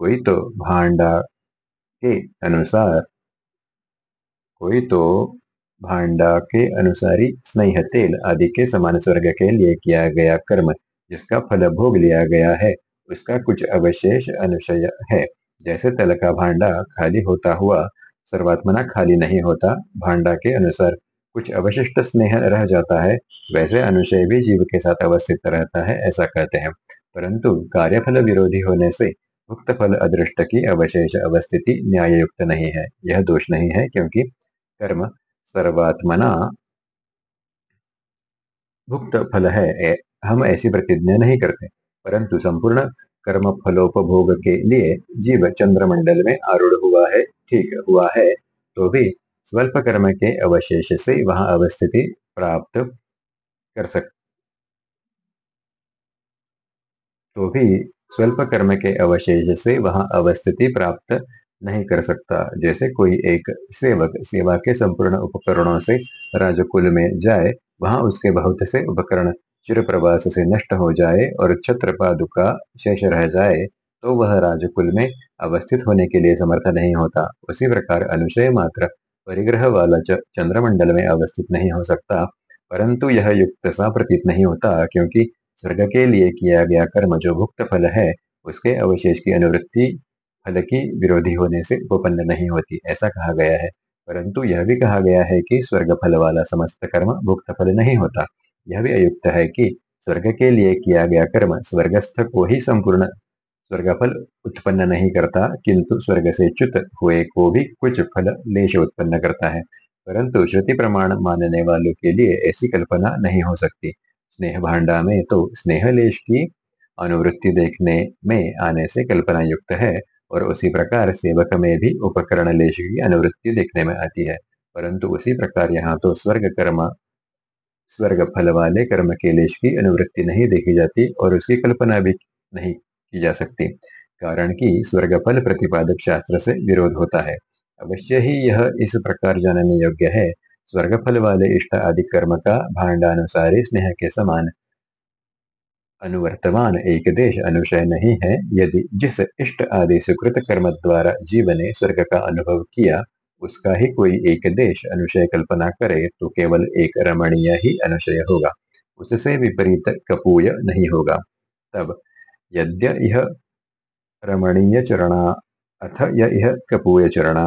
कोई तो भांडा के अनुसार, कोई तो भांडा के अनुसारी स्नेह, तेल आदि के समान स्वर्ग के लिए किया गया कर्म जिसका फल भोग लिया गया है, उसका कुछ अवशेष अनुशय है। जैसे तल का भांडा खाली होता हुआ, सर्वात्मना खाली नहीं होता, भांडा के अनुसार कुछ अवशिष्ट स्नेह रह जाता है, वैसे अनुशय भी जीव के साथ अवस्थित रहता है, ऐसा कहते हैं। परंतु कार्यफल विरोधी होने से भुक्त फल अदृष्ट की अवशेष अवस्थिति न्याय युक्त नहीं है। यह दोष नहीं है, क्योंकि कर्म सर्वात्मना भुक्त फल है हम ऐसी प्रतिज्ञा नहीं करते, परंतु संपूर्ण कर्म फलोपभोग के लिए जीव चंद्रमंडल में आरूढ़ हुआ है, ठीक हुआ है तो भी स्वल्प कर्म के अवशेष से वहाँ अवस्थिति प्राप्त कर सक तो भी स्वल्प कर्म के अवशेष से वहाँ अवस्थिति प्राप्त नहीं कर सकता, जैसे कोई एक सेवक सेवा के संपूर्ण उपकरणों से राजकुल में जाए, वहाँ उसके बहुत से उपकरण चिर प्रवास से नष्ट हो जाए और छत्र पादुका शेष रह जाए तो वह राजकुल में अवस्थित होने के लिए समर्थ नहीं होता। उसी प्रकार अनुशय मात्र परिग्रह वाला चंद्रमंडल में अवस्थित नहीं हो सकता। परंतु यह युक्त सा प्रतीत नहीं होता, क्योंकि स्वर्ग के लिए किया गया कर्म जो भुक्त फल है, उसके अवशेष की अनुवृत्ति फल की विरोधी होने से उपपन्न नहीं होती, ऐसा कहा गया है। परंतु यह भी कहा गया है कि स्वर्ग फल वाला समस्त कर्म भुक्त फल नहीं होता। यह भी अयुक्त है कि स्वर्ग के लिए किया गया कर्म स्वर्गस्थ को ही संपूर्ण स्वर्ग फल उत्पन्न नहीं करता, किंतु स्वर्ग से च्युत हुए को भी कुछ फल लेश उत्पन्न करता है। परंतु श्रुति प्रमाण मानने वालों के लिए ऐसी कल्पना नहीं हो सकती। स्नेह भांडा में तो स्नेह लेश की अनुवृत्ति देखने में आने से कल्पना युक्त है, और उसी प्रकार सेवक में भी उपकरण लेश की अनुवृत्ति देखने में आती है। परंतु उसी प्रकार यहाँ तो स्वर्ग कर्म स्वर्ग फल वाले कर्म के लेश की अनुवृत्ति नहीं देखी जाती और उसकी कल्पना भी नहीं की जा सकती। कारण कि स्वर्ग फल प्रतिपादक शास्त्र से विरोध होता है। अवश्य ही यह इस प्रकार जानने योग्य है। स्वर्ग फल वाले इष्ट आदि कर्म का भांडानुसारी स्नेह के समान अनुवर्तमान एक देश अनुशय नहीं है। यदि जिस इष्ट आदि सुकृत कर्म द्वारा जीव ने स्वर्ग का अनुभव किया उसका ही कोई एक देश अनुशय कल्पना करे तो केवल एक रमणीय ही अनुशय होगा। उससे विपरीत कपूय नहीं होगा। तब यद्य यह रमणीय चरणा, अथ यह कपूय चरणा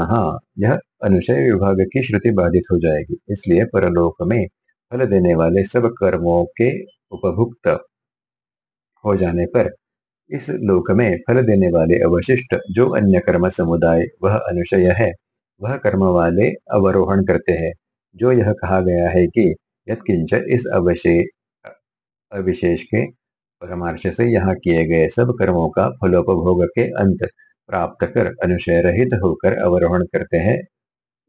यह अनुशय विभाग की श्रुति बाधित हो जाएगी। इसलिए परलोक में फल देने वाले सब कर्मों के उपभुक्त हो जाने पर इस लोक में फल देने वाले अवशिष्ट जो अन्य कर्म समुदाय, वह अनुशय है। वह कर्म वाले अवरोहण करते हैं, जो यह कहा गया है कि यत्किंच इस अवशे, अविशेष के परमार्श से यहाँ किए गए सब कर्मों का फलोपभोग के अंत प्राप्त कर अनुशय रहित होकर अवरोहण करते हैं।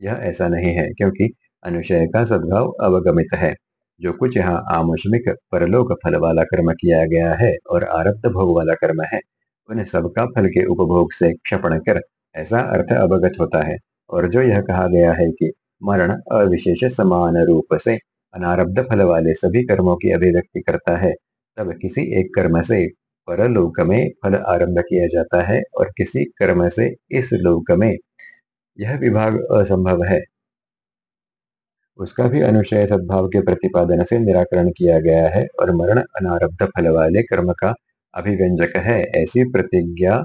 यह ऐसा नहीं है, क्योंकि अनुशय का सद्भाव अवगमित है। जो कुछ यहाँ आमुष्मिक परलोक फल वाला कर्म किया गया है और आरब्ध भोग वाला कर्म है उन सबका फल के उपभोग से क्षपण कर ऐसा अर्थ अवगत होता है। और जो यह कहा गया है कि मरण अविशेष समान रूप से अनारब्ध फल वाले सभी कर्मों की अभिव्यक्ति करता है, तब किसी एक कर्म से परलोक में फल आरंभ किया जाता है और किसी कर्म से इस लोक में यह विभाग असंभव है। उसका भी अनुशय सद्भाव के प्रतिपादन से निराकरण किया गया है और मरण अनारब्ध फल वाले कर्म का अभिव्यंजक है, ऐसी प्रतिज्ञा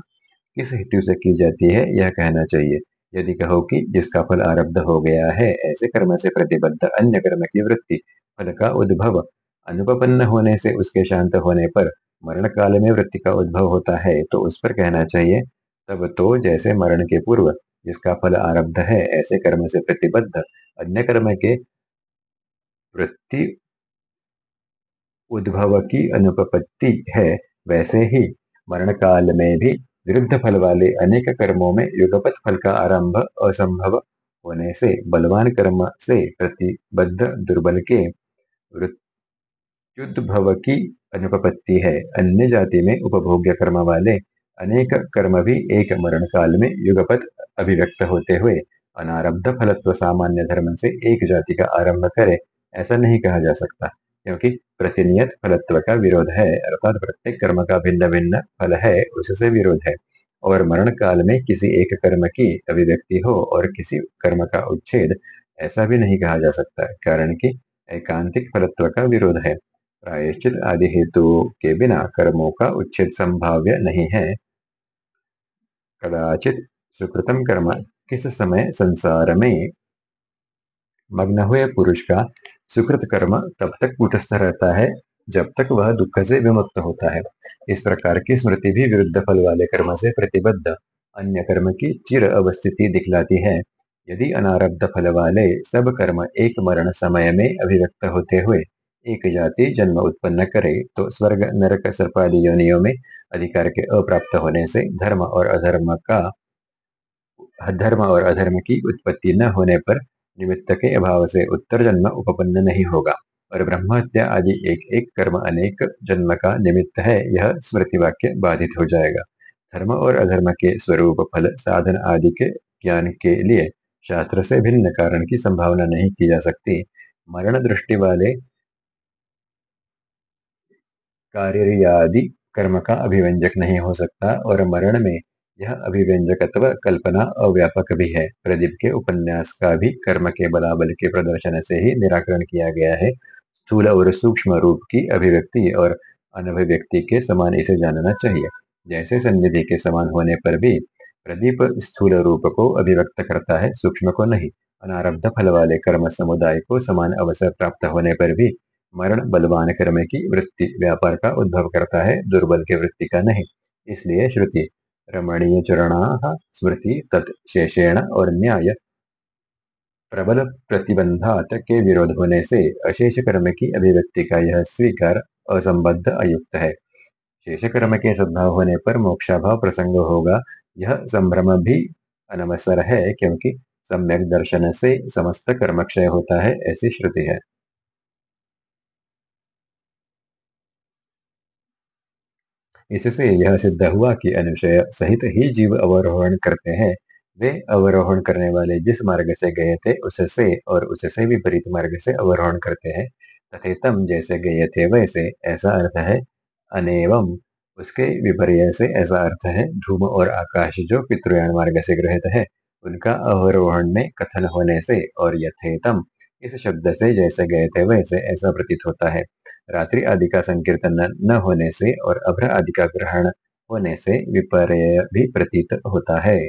किस हेतु से की जाती है, यह कहना चाहिए। यदि कहो कि जिसका फल आरब्ध हो गया है, ऐसे कर्म से प्रतिबद्ध अन्य कर्म की वृत्ति, फल का उद्भव, अनुपन्न होने से उसके शांत होने पर मरण काल में वृत्ति का उद्भव होता है तो उस पर कहना चाहिए, तब तो जैसे मरण के पूर्व जिसका फल आरब्ध है, ऐसे कर्म से प्रतिबद्ध अन्य कर्म के वृत्ति उद्भव की अनुपपत्ति है, वैसे ही मरण काल में भी विरुद्ध फल वाले अनेक कर्मों में युगपत फल का आरंभ असंभव होने से, बलवान कर्म से प्रतिबद्ध दुर्बल के वृत्युद्भव की अनुपपत्ति है। अन्य जाति में उपभोग्य कर्म वाले अनेक कर्म भी एक मरण काल में युगपत अभिव्यक्त होते हुए, अनारब्ध फलत्व सामान्य धर्म से एक जाति का आरंभ करे, ऐसा नहीं कहा जा सकता, क्योंकि प्रतिनियत फलत्व का विरोध है, अर्थात प्रत्येक कर्म का भिन्न भिन्न फल है, उससे विरोध है। और मरण काल में किसी एक कर्म की अभिव्यक्ति हो और किसी कर्म का उच्छेद, ऐसा भी नहीं कहा जा सकता, कारण कि एकांतिक फलत्व का विरोध है। प्रायश्चित आदि हेतु के बिना कर्मों का उच्छेद संभाव्य नहीं है। कदाचित सुकृतम कर्म किस समय संसार में मग्न हुए पुरुष का सुकृत कर्म तब तक कुटस्थ रहता है, जब तक वह दुख से विमुक्त होता है। इस प्रकार की स्मृति भी विरुद्ध फल वाले कर्म से प्रतिबद्ध, अन्य कर्म की चिर अवस्थिति दिखलाती है। यदि अनारब्ध फल वाले सब कर्म एक मरण समय में अभिव्यक्त होते हुए एक जाति जन्म उत्पन्न करे तो स्वर्ग नरक सर्पादि योनियों में अधिकार के अप्राप्त होने से धर्म और अधर्म का, धर्म और अधर्म की उत्पत्ति न होने पर निमित्त के अभाव से उत्तर जन्म उपपन्न नहीं होगा। और ब्रह्म हत्या आदि एक एक कर्म अनेक जन्म का निमित्त है, यह स्मृति वाक्य बाधित हो जाएगा। धर्म और अधर्म के स्वरूप, फल, साधन आदि के ज्ञान के लिए शास्त्र से भिन्न कारण की संभावना नहीं की जा सकती। मरण दृष्टि वाले कार्यादि कर्म का अभिव्यंजक नहीं हो सकता और मरण में यह अभिव्यंजकत्व कल्पना अव्यापक भी है। प्रदीप के उपन्यास का भी कर्म के बलाबल के प्रदर्शन से ही निराकरण किया गया है। स्थूल और सूक्ष्म रूप की अभिव्यक्ति और अनभिव्यक्ति के समान इसे जानना चाहिए। जैसे सन्निधि के समान होने पर भी प्रदीप स्थूल रूप को अभिव्यक्त करता है, सूक्ष्म को नहीं। अनारब्ध फल वाले कर्म समुदाय को समान अवसर प्राप्त होने पर भी मरण बलवान कर्म की वृत्ति व्यापार का उद्भव करता है, दुर्बल के वृत्ति का नहीं। इसलिए श्रुति रमणीय चरणा स्मृति तत्शेषेण और न्याय प्रबल प्रतिबंधात के विरोध होने से अशेष कर्म की अभिव्यक्ति का यह स्वीकार असंबद्ध अयुक्त है। शेष कर्म के सद्भाव होने पर मोक्षाभाव प्रसंग होगा। यह संभ्रम भी अनवसर है क्योंकि सम्यक दर्शन से समस्त कर्म क्षय होता है, ऐसी श्रुति है। इससे यह सिद्ध हुआ कि अनुशय सहित ही जीव अवरोहण करते हैं। वे अवरोहण करने वाले जिस मार्ग से गए थे, उससे और उससे विपरीत मार्ग से अवरोहण करते हैं। तथेतम जैसे गए थे वैसे, ऐसा अर्थ है। अनेवम, उसके विपर्य से ऐसा अर्थ है। धूम और आकाश जो पितृयान मार्ग से ग्रहित है, उनका अवरोहण में कथन होने से और यथेतम, इस शब्द से जैसे गए थे वैसे ऐसा प्रतीत होता है। रात्रि आदि का संकीर्तन न होने से और अभ्र आदि का ग्रहण होने से विपर्य भी प्रतीत होता है।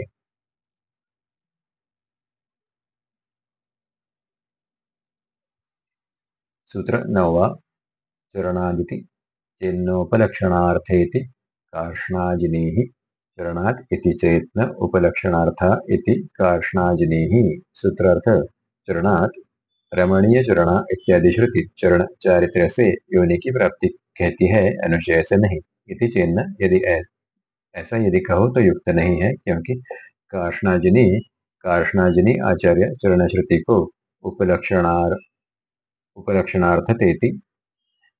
सूत्र नौवा, चरणादिति, चेन्नोपलक्षणार्थेति कार्ष्णाजिनीः चरणात् इति चेत्न उपलक्षणार्था इति कार्ष्णाजिनीः सूत्रार्थ, चरणात् रमणीय चरण इत्यादि श्रुति चरण, चारित्र से योनि की प्राप्ति कहती है अनुशय से नहीं। इति चिन्ह, यदि ऐसा यदि कहो तो युक्त नहीं है, क्योंकि कार्षणाजिनी कार्षणाजिनी आचार्य चरण श्रुति को उपलक्षणार उपलक्षणार्थ तेति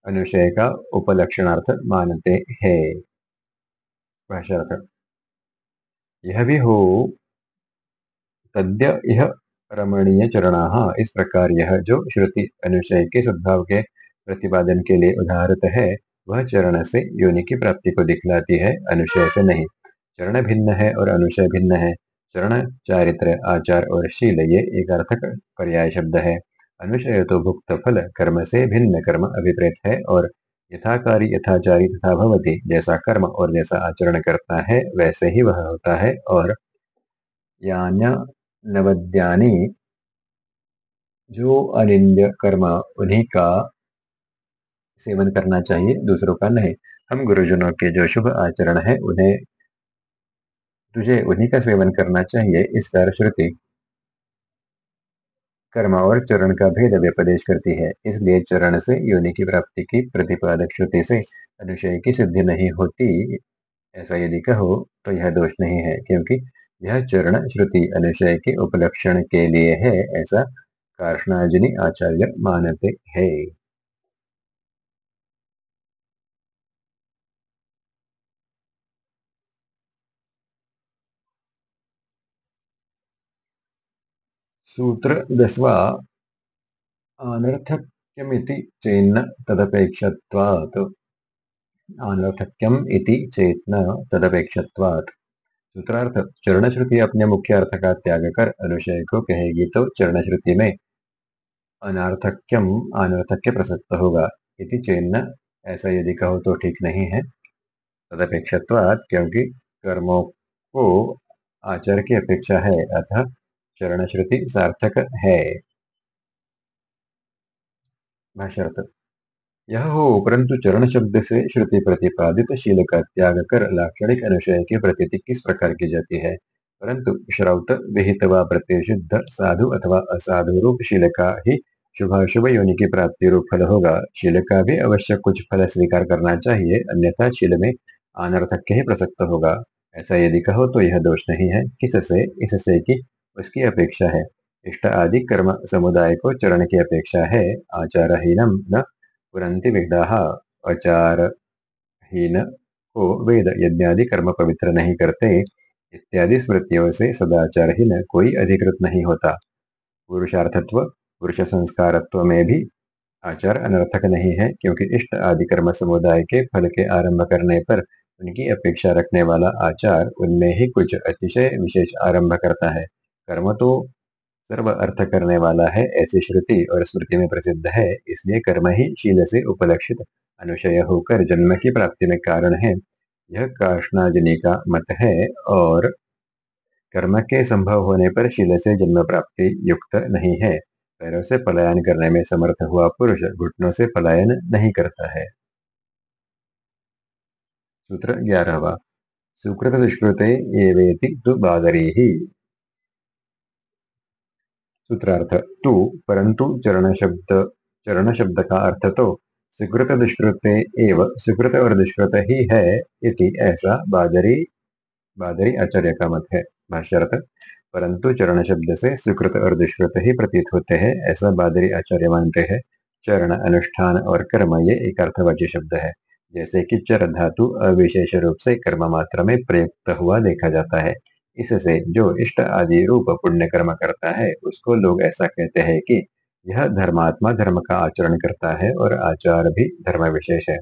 अनुशय का उपलक्षणार्थ मानते हैं। भाषार्थ यह भी हो, तद्य यह रमणीय चरणा। इस प्रकार यह जो श्रुति अनुशय के सद्भाव के प्रतिपादन के लिए उदाहरित है, वह चरण से योनि की प्राप्ति को दिखलाती है, अनुशय से नहीं। चरण भिन्न है और अनुशय भिन्न है। चरण, चारित्र, आचार और शील, ये एक अर्थक पर्याय शब्द है। अनुशय तो भुक्त फल, कर्म से भिन्न कर्म अभिप्रेत है और यथाकारी, यथाचारी तथा भवती, जैसा कर्म और जैसा आचरण करता है, वैसे ही वह होता है और नवद्यानी। जो अनिंद्य कर्म, उन्हीं का सेवन करना चाहिए, दूसरों का नहीं। हम गुरुजनों के जो शुभ आचरण है, उन्हें, तुझे उन्हीं का सेवन करना चाहिए। इस पर श्रुति कर्म और चरण का भेद व्यपदेश करती है। इसलिए चरण से योनि की प्राप्ति की प्रतिपादक श्रुति से अनुशय की सिद्धि नहीं होती। ऐसा यदि कहो तो यह दोष नहीं है, क्योंकि यह चरण श्रुति अनुशय के उपलक्षण के लिए है, ऐसा कार्षणाजिनी आचार्य मानते हैं। सूत्र दसवा, अनर्थक्यमिति चेन्न तदपेक्षत्वात्। अनर्थक्यम चेत्न तदपेक्षत्वात्। सूत्रार्थ चरण श्रुति अपने मुख्य अर्थ का त्याग कर अनुशय को कहेगी तो चरण श्रुति में अनार्थक्यम अनर्थक्य प्रसक्त होगा इति चिन्ह। ऐसा यदि कहो तो ठीक नहीं है। तदपेक्षत्वात् क्योंकि कर्मों को आचार की अपेक्षा है, अतः चरण श्रुति सार्थक है। भाष्यर्थ। यह हो परंतु चरण शब्द से श्रुति प्रतिपादित शील का त्याग कर लाक्षणिक अनुशय की प्रतीति किस प्रकार की जाती है? परंतु श्रौत, विहित व प्रतिषिद्ध साधु अथवा असाधु रूप शील का ही शुभाशुभ योनि की प्राप्ति रूप फल होगा। शील का भी अवश्य कुछ फल स्वीकार करना चाहिए, अन्यथा शील में अनर्थक ही प्रसक्त होगा। ऐसा यदि कहो तो यह दोष नहीं है। किससे? इससे कि उसकी अपेक्षा है। इष्ट आदि कर्म समुदाय को चरण की अपेक्षा है। आचारहीनम न पुरंति वेदाः आचारहीन को वेद यज्ञादि कर्म पवित्र नहीं करते, इत्यादि स्मृतियों से सदाचारहीन कोई अधिकृत नहीं होता। पुरुषार्थत्व पुरुष संस्कारत्व में भी आचार अनर्थक नहीं है, क्योंकि इष्ट आदि कर्म समुदाय के फल के आरंभ करने पर उनकी अपेक्षा रखने वाला आचार उनमें ही कुछ अतिशय विशेष आरंभ करता है। कर्म तो सर्व अर्थ करने वाला है, ऐसी श्रुति और स्मृति में प्रसिद्ध है, इसलिए कर्म ही शील से उपलक्षित अनुशय होकर जन्म की प्राप्ति में कारण है। यह काष्णाजनी का मत है और कर्म के संभव होने पर शील से जन्म प्राप्ति युक्त नहीं है। पैरों से पलायन करने में समर्थ हुआ पुरुष घुटनों से पलायन नहीं करता है। सूत्र ग्यारहवा। सुकृत दुष्कृते एवेति तु बादरी ही। सूत्रार्थ तू परंतु चरण शब्द चरण शब्द का अर्थ तो। सुकृत दुष्कृते एव सुकृत और दुष्कृत ही है इति ऐसा बादरी बादरी आचार्य का मत है, भाष्यर्थ। परंतु चरण शब्द से सुकृत और दुष्कृत ही प्रतीत होते हैं, ऐसा बादरी आचार्य मानते हैं। चरण अनुष्ठान और कर्म, ये एक अर्थवाची शब्द है। जैसे कि चर धातु अविशेष रूप से कर्म मात्र में प्रयुक्त हुआ देखा जाता है। इससे जो इष्ट आदि रूप पुण्य कर्म करता है, उसको लोग ऐसा कहते हैं कि यह धर्मात्मा धर्म का आचरण करता है और आचार भी धर्म विशेष है।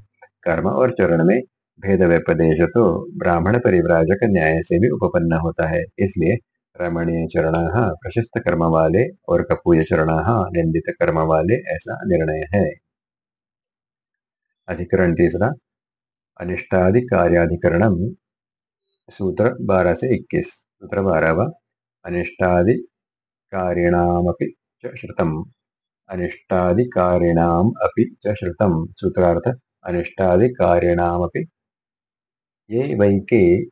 कर्म और चरण में भेद व्यपदेश तो ब्राह्मण परिव्राजक न्याय से भी उपपन्न होता है। इसलिए रमणीय चरण प्रशस्त कर्म वाले और कपूय चरण निंदित कर्म वाले ऐसा निर्णय है। अधिकरण तीसरा अनिष्टादि कार्याधिकरण सूत्र बारह से इक्कीस। सूत्र बारहवा अनिष्टादि कारिणामपि च श्रुतम्। अनिष्टादिकारिणाम् अपि च श्रुतम्। सूत्रार्थ, अनिष्टादिकारिणामपि। ये वैके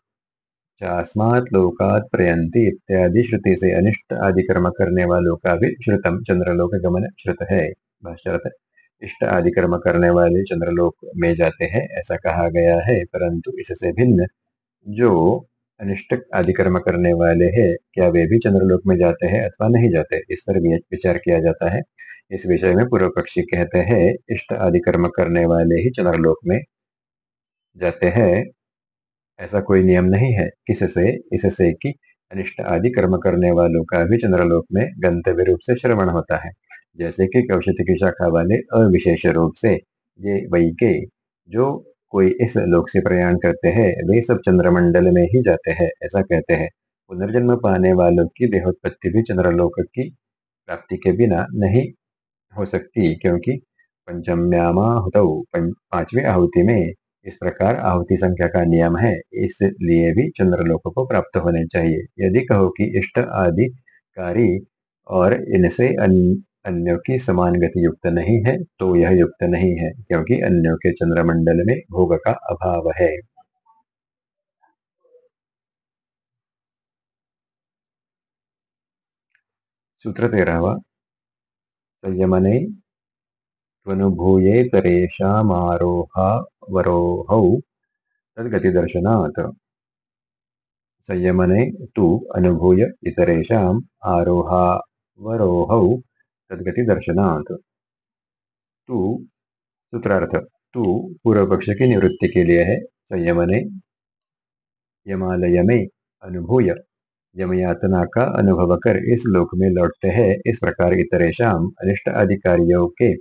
चास्मात् लोकात् प्रयंति इत्यादि श्रुति से अनिष्ट आदि कर्म करने वालों का भी श्रुतम। चंद्रलोक गमन श्रुत है। भाष्यर्थ, इष्ट आदि कर्म करने वाले चंद्रलोक में जाते हैं, ऐसा कहा गया है, परंतु इससे भिन्न जो अनिष्ट आदि कर्म करने वाले हैं, क्या वे भी चंद्रलोक में जाते हैं अथवा नहीं जाते? इस पर विचार किया जाता है। इस विषय में पूर्व पक्षी कहते हैं, इष्ट आदि कर्म करने वाले ही चंद्रलोक में जाते हैं। ऐसा कोई नियम नहीं है। किससे? इससे कि अनिष्ट आदि कर्म करने वालों का भी चंद्रलोक में गंतव्य रूप से श्रवण होता है। जैसे कि कौशिक की शाखा वाले अविशेष रूप से ये वही के, जो कोई इस लोक से प्रयाण करते हैं, वे सब चंद्रमंडल में ही जाते हैं, ऐसा कहते हैं। पुनर्जन्म पाने वालों की देहोत्पत्ति भी चंद्रलोक की प्राप्ति के बिना नहीं हो सकती, क्योंकि पंचम्यामाहुत पांचवी आहुति में इस प्रकार आहुति संख्या का नियम है, इसलिए भी चंद्रलोक को प्राप्त होने चाहिए। यदि कहो कि इष्ट आदि कार्य और इनसे की समान गति युक्त नहीं है तो यह युक्त नहीं है, क्योंकि अन्यों के चंद्रमंडल में भोग का अभाव है। सूत्र तेरहवा, संयमने त्वनुभूयेतरेषामारोहावरोहौ संयमने तु अनुभूय इतरेषाम् आरोहावरोहौ तद्गतिदर्शनात् तू सूत्रार्थ, तू पूर्व पक्ष की निवृत्ति के लिए है, संयमने। यमालय में अनुभूय यमयातना का अनुभव कर इस लोक में लौटते हैं, इस प्रकार इतरेशम अनिष्ट अधिकारियों के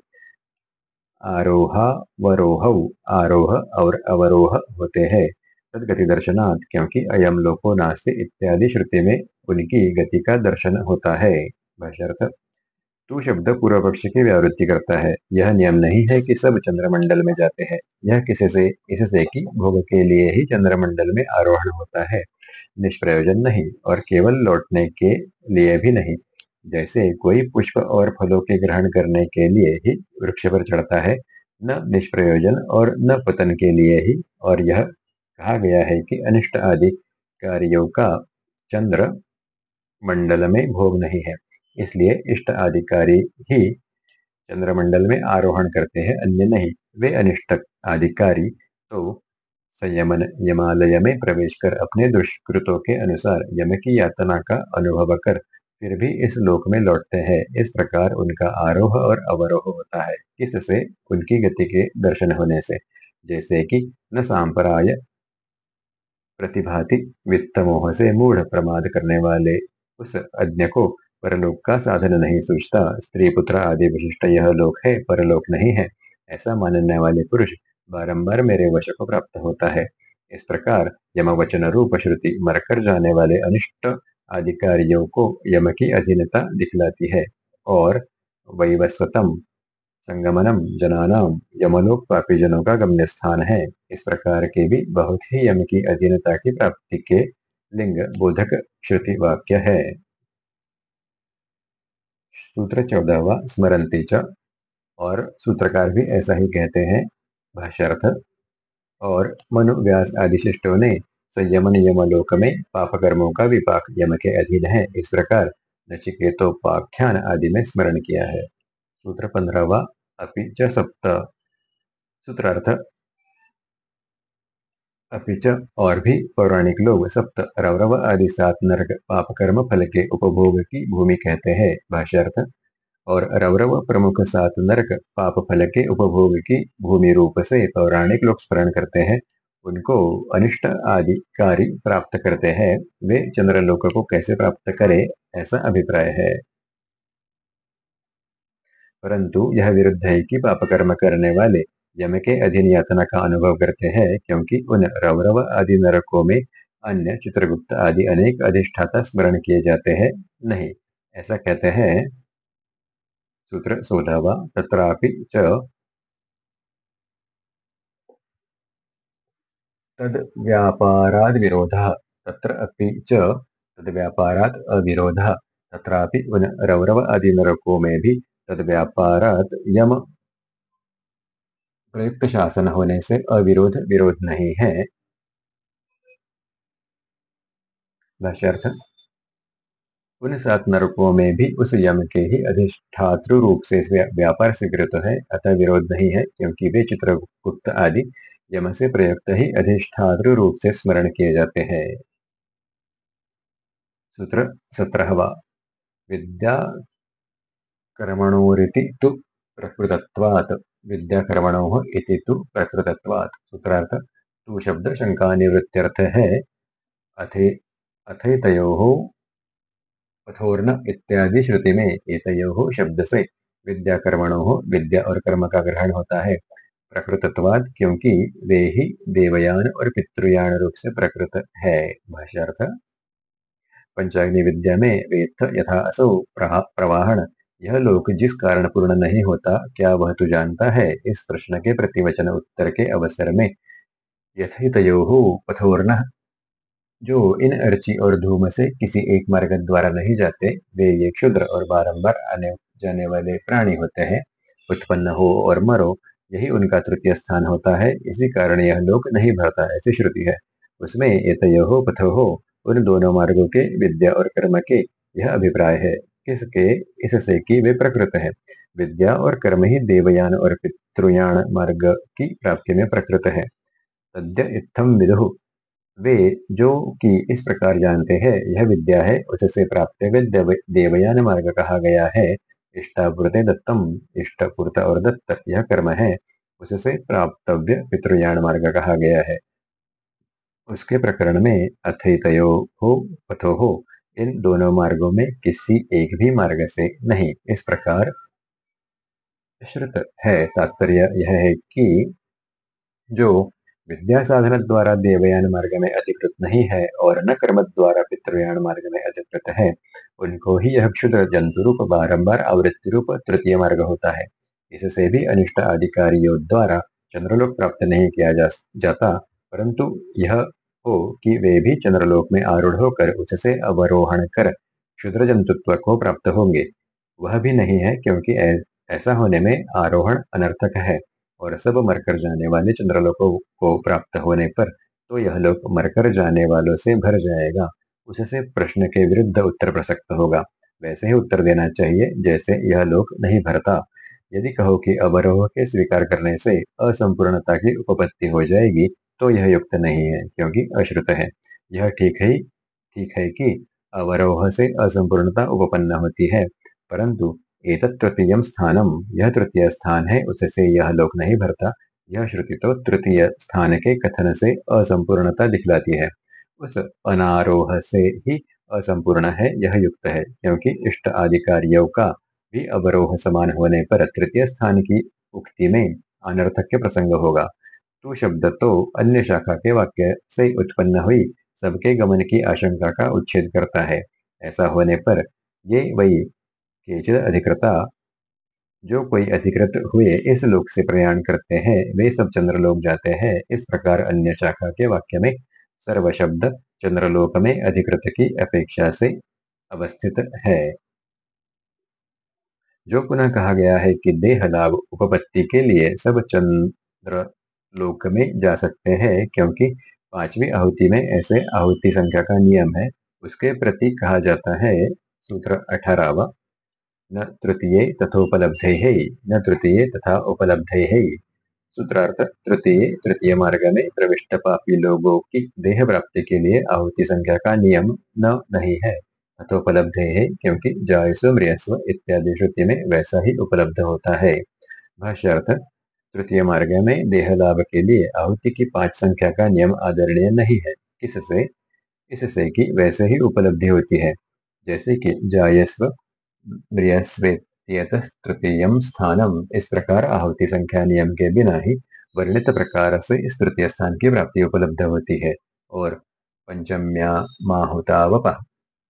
आरोहा वरोह, आरोह और अवरोह होते हैं। तदगति दर्शनात्, क्योंकि अयम लोको नास्ति इत्यादि श्रुति में उनकी गति का दर्शन होता है। भाष्यर्थ तू शब्द पूर्व पक्ष की व्यावृत्ति करता है, यह नियम नहीं है कि सब चंद्रमंडल में जाते हैं। यह किसी से, इससे कि भोग के लिए ही चंद्रमंडल में आरोहण होता है। निष्प्रयोजन नहीं और केवल लौटने के लिए भी नहीं। जैसे कोई पुष्प और फलों के ग्रहण करने के लिए ही वृक्ष पर चढ़ता है, न निष्प्रयोजन और न पतन के लिए ही। और यह कहा गया है कि अनिष्ट आदि कार्यों का चंद्र मंडल में भोग नहीं है। इसलिए इष्ट आधिकारी ही चंद्रमंडल में आरोहण करते हैं, अन्य नहीं। वे अनिष्ट आधिकारी तो संयमन यमालय में प्रवेश कर अपने दुष्कृतों के अनुसार यम की यातना का अनुभव कर, फिर भी इस लोक में लौटते हैं। इस प्रकार उनका आरोह और अवरोह होता है, किससे? उनकी गति के दर्शन होने से। जैसे कि न सांपराय प्रतिभाति वित्त मोह से मूढ़ प्रमाद करने वाले उस अज्ञ को परलोक का साधन नहीं सोचता। स्त्री पुत्र आदि विशिष्ट यह लोक है, परलोक नहीं है। ऐसा मानने वाले पुरुष बारंबार मेरे वश को प्राप्त होता है। इस प्रकार यम वचन रूप श्रुति मरकर जाने वाले अनिष्ट अधिकारियों को यम की अधीनता दिखलाती है और वैवस्वतम संगमनम जनानाम यमलोक पापी जनों का गम्य स्थान है। इस प्रकार के भी बहुत ही यम की अधीनता की प्राप्ति के लिंग बोधक श्रुति वाक्य है। सूत्र चौदहवा स्मरंती च और सूत्रकार भी ऐसा ही कहते हैं, भाष्यर्थ। और मनु व्यास आदि शिष्टों ने संयमन यमलोक में पाप कर्मों का विपाक यम के अधीन है, इस प्रकार नचिकेतोपाख्यान आदि में स्मरण किया है। सूत्र पंद्रहवा, अपि च सप्त। सूत्रार्थ अपि च और भी पौराणिक लोग सप्त रौरव आदि सात नरक पाप कर्म फल के उपभोग की भूमि कहते हैं। भाष्यार्थ, और रौरव प्रमुख सात नरक पाप फल के उपभोग की भूमि रूप से पौराणिक लोग स्मरण करते हैं। उनको अनिष्ट आदि कार्य प्राप्त करते हैं। वे चंद्रलोक को कैसे प्राप्त करे, ऐसा अभिप्राय है। परंतु यह विरुद्ध है कि पाप कर्म करने वाले यम के अधीन यातना का अनुभव करते हैं, क्योंकि उन रौरव आदि नरकों में अन्य चित्रगुप्त आदि अनेक अधिष्ठाता स्मरण किए जाते हैं, नहीं। ऐसा कहते हैं, सूत्र सोलहवा तत्रापि च तद व्यापाराद विरोध तत्र अपि च तद व्यापारात अविरोध, तत्रापि उन रौरव आदि नरकों में भी तद व्यापारात यम प्रयुक्त शासन होने से अविरोध विरोध नहीं है। भाष्यर्थ उन सात नरकों में भी उस यम के ही अधिष्ठातृ रूप से व्यापार स्वीकृत है, अतः विरोध नहीं है, क्योंकि वे चित्रगुप्त आदि यम से प्रयुक्त ही अधिष्ठातृ रूप से स्मरण किए जाते हैं। सूत्र सत्रहवा विद्या कर्मणोरिति तु प्रकृतत्वात्। विद्या कर्मणो इति तु प्रकृतत्वात्। सूत्रार्थ, तु शब्द शंका निवृत्त्यर्थ है अथे, अथेतयोः कठोर्ण इत्यादि श्रुति में एतयो शब्द से विद्या कर्मणो विद्या और कर्म का ग्रहण होता है। प्रकृतत्वाद क्योंकि वे ही देवयान और पितृयान रूप से प्रकृत है। भाष्यार्थ, पंचाग्नि विद्या में वेत्थ यथा असौ प्रवाहन यह लोक जिस कारण पूर्ण नहीं होता, क्या वह तू जानता है? इस प्रश्न के प्रतिवचन उत्तर के अवसर में। यथितयो पथोर्ण जो इन अर्ची और धूम से किसी एक मार्ग द्वारा नहीं जाते, वे ये क्षुद्र और बारंबार आने, जाने वाले प्राणी होते हैं। उत्पन्न हो और मरो, यही उनका तृतीय स्थान होता है। इसी कारण यह लोक नहीं भरता ऐसी श्रुति है। उसमें एतयो हो पथो हो उन दोनों मार्गों के विद्या और कर्म के यह अभिप्राय है। किसके इससे कि वे प्रकृत है। विद्या और कर्म ही देवयान और पितृयान मार्ग की प्राप्ति में प्रकृत है। तद्य इत्थम विदु। वे जो कि इस प्रकार जानते हैं, यह विद्या है, उससे प्राप्त देवयान मार्ग कहा गया है। इष्टापूर्त दत्तम, इष्टपूर्त और दत्त, यह कर्म है। उससे प्राप्तव्य पितृयान मार्ग कहा गया है। उसके प्रकरण में अथितयो हो, पथो हो इन दोनों मार्गों में किसी एक भी मार्ग से नहीं। इस प्रकार श्रुत है। तात्पर्य यह है कि जो विद्या साधन द्वारा देवयान मार्ग में अधिकृत नहीं है और न कर्म द्वारा पितृयान मार्ग में अधिकृत है उनको ही यह क्षुद्र जंतु रूप बारम्बार आवृत्ति रूप तृतीय मार्ग होता है। इससे भी अनिष्ट अधिकारियों द्वारा चंद्रलोक प्राप्त नहीं किया जा, जाता परंतु यह हो कि वे भी चंद्रलोक में आरूढ़ होकर उससे अवरोहण कर क्षुद्र जंतुत्व को प्राप्त होंगे। वह भी नहीं है क्योंकि ऐसा होने में आरोहण अनर्थक है और सब मरकर जाने वाले चंद्रलोकों को प्राप्त होने पर तो यह लोक मरकर जाने वालों से भर जाएगा। उससे प्रश्न के विरुद्ध उत्तर प्रसक्त होगा। वैसे ही उत्तर देना चाहिए, जैसे यह लोक नहीं भरता। यदि कहो कि अवरोह के स्वीकार करने से असंपूर्णता की उपपत्ति हो जाएगी तो यह युक्त नहीं है, क्योंकि अश्रुत है। यह ठीक है ठीक है कि अवरोह से असंपूर्णता उपपन्न होती है, परंतु एक तृतीय स्थानम, यह तृतीय स्थान है, उससे यह लोक नहीं भरता। यह श्रुति तो तृतीय स्थान के कथन से असंपूर्णता दिखलाती है। उस अनारोह से ही असंपूर्ण है, यह युक्त है, क्योंकि इष्ट आदि कार्यों का भी अवरोह समान होने पर तृतीय स्थान की उक्ति में अनर्थक प्रसंग होगा। तू शब्द तो अन्य शाखा के वाक्य से उत्पन्न हुई, सबके गमन की आशंका का उच्छेद करता है। ऐसा होने पर ये वही केचित अधिकृता, जो कोई अधिकृत हुए इस लोक से प्रयाण करते हैं, वे सब चंद्रलोक जाते हैं। इस प्रकार अन्य शाखा के वाक्य में सर्व शब्द चंद्रलोक में अधिकृत की अपेक्षा से अवस्थित है। जो पुनः कहा गया है कि देह लाभ उपपत्ति के लिए सब चंद्र लोक में जा सकते हैं, क्योंकि पांचवी आहुति में ऐसे आहुति संख्या का नियम है। उसके प्रति कहा जाता है, सूत्र अठारहवा, न तृतीय तथोपलब्धे न तृतीय तथा उपलब्धे है। सूत्रार्थ, तृतीय तृतीय मार्ग में प्रविष्ट पापी लोगों की देह प्राप्ति के लिए आहुति संख्या का नियम न, नहीं है। अथोपलब्ध है, क्योंकि जायस्व मृयस्व इत्यादि श्रुति में वैसा ही उपलब्ध होता है। भाष्यार्थ तृतीय मार्ग में देह लाभ के लिए आहुति की पाँच संख्या का नियम आदरणीय नहीं है। किससे इससे कि वैसे ही उपलब्धि होती है। जैसे कि जायस्व तृतीय स्थानम। इस प्रकार आहुति संख्या नियम के बिना ही वर्णित प्रकार से इस तृतीय स्थान की प्राप्ति उपलब्ध होती है। और पंचम्या माहुतावपा।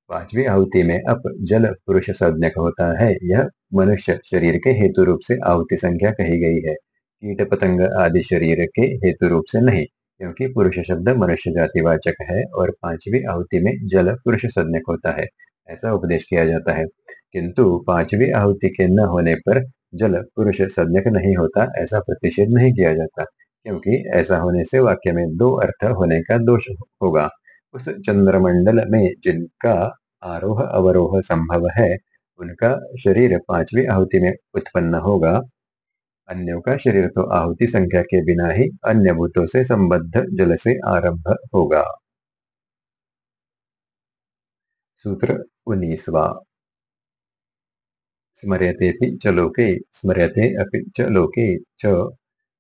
पांचवी आहुति में अप जल पुरुष संज्ञक होता है। यह मनुष्य शरीर के हेतु रूप से आहुति संख्या कही गई है। कीट पतंग आदि शरीर के हेतु रूप से नहीं, क्योंकि पुरुष शब्द मनुष्य जातिवाचक है और पांचवी आहुति में जल पुरुष संज्ञक होता है। ऐसा उपदेश किया जाता है। किंतु पांचवी आहुति के न होने पर जल पुरुष संज्ञक नहीं होता, ऐसा प्रतिषेध नहीं किया जाता, क्योंकि ऐसा होने से वाक्य में दो अर्थ होने का दोष होगा। उस चंद्रमंडल में जिनका आरोह अवरोह संभव है, उनका शरीर पांचवी आहुति में उत्पन्न होगा। अन्यों का शरीर तो आहुति संख्या के बिना ही अन्य भूतों से संबद्ध जल से आरंभ होगा। सूत्र उन्नीसवा। स्मर्यते च लोके, स्मर्यते अपि च च।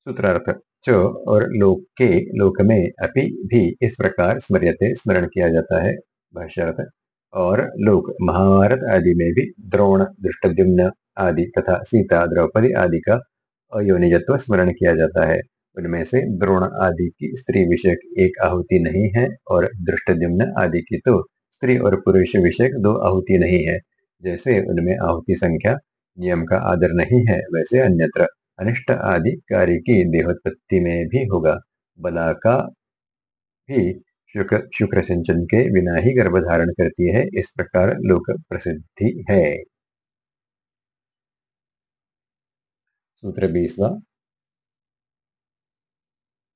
सूत्रार्थ, च और लोके, लोक में अपि भी इस प्रकार स्मर्यते स्मरण किया जाता है। भाष्यार्थ, और लोक, महाभारत आदि में भी द्रोण, दृष्टद्युम्न आदि तथा सीता, द्रौपदी आदि का अयोनिजत्व स्मरण किया जाता है। उनमें से द्रोण आदि की स्त्री विषयक एक आहुति नहीं है और दृष्टद्युम्न आदि की तो स्त्री और पुरुष विषयक दो आहुति नहीं है। जैसे उनमें आहुति संख्या, नियम का आदर नहीं है, वैसे अन्यत्र अनिष्ट आदि कार्य की देहोत्पत्ति में भी होगा। बला का भी शुक्र शुक्र सिंचन के बिना ही गर्भ धारण करती है, इस प्रकार लोक प्रसिद्धि है। सूत्र बीसवा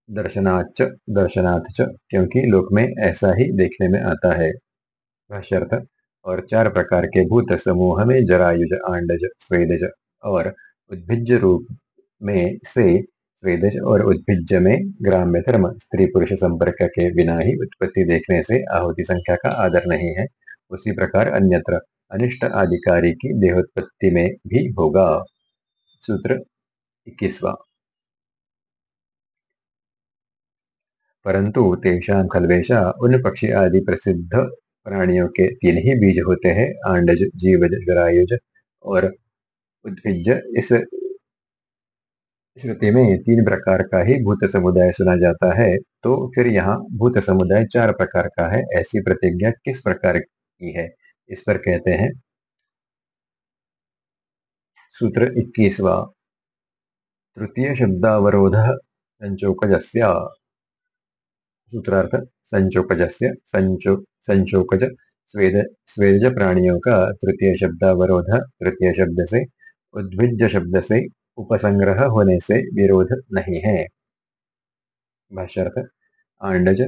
दर्शनाच दर्शनाथ च क्योंकि लोक में ऐसा ही देखने में आता है भाष्यर्थ और चार प्रकार के भूत समूह में जरायुज आंडज स्वेदज और उद्भिज रूप में से स्वेदज और उद्भिज में ग्राम्य धर्म स्त्री पुरुष संपर्क के बिना ही उत्पत्ति देखने से आहुति संख्या का आदर नहीं है उसी प्रकार अन्यत्र अनिष्ट आधिकारी की देहोत्पत्ति में भी होगा सूत्र इक्कीसवा परंतु तेषा खलवेशा उन पक्षी आदि प्रसिद्ध प्राणियों के तीन ही बीज होते हैं, आंडज, जीवज, जरायुज और उद्भिज। इस श्रुति में तीन प्रकार का ही भूत समुदाय सुना जाता है तो फिर यहाँ भूत समुदाय चार प्रकार का है। ऐसी प्रतिज्ञा किस प्रकार की है? इस पर कहते हैं। सूत्र इक्कीसवा तृतीय शब्दावरोध संचोकजस्य। सूत्रार्थ, संचोकजस्य, संचो, संचोकज, स्वेद स्वेदज प्राणियों का तृतीय शब्दावरोध तृतीय शब्द से उद्भिज शब्द से उपसंग्रह होने से विरोध नहीं है। भाष्यार्थ आंडज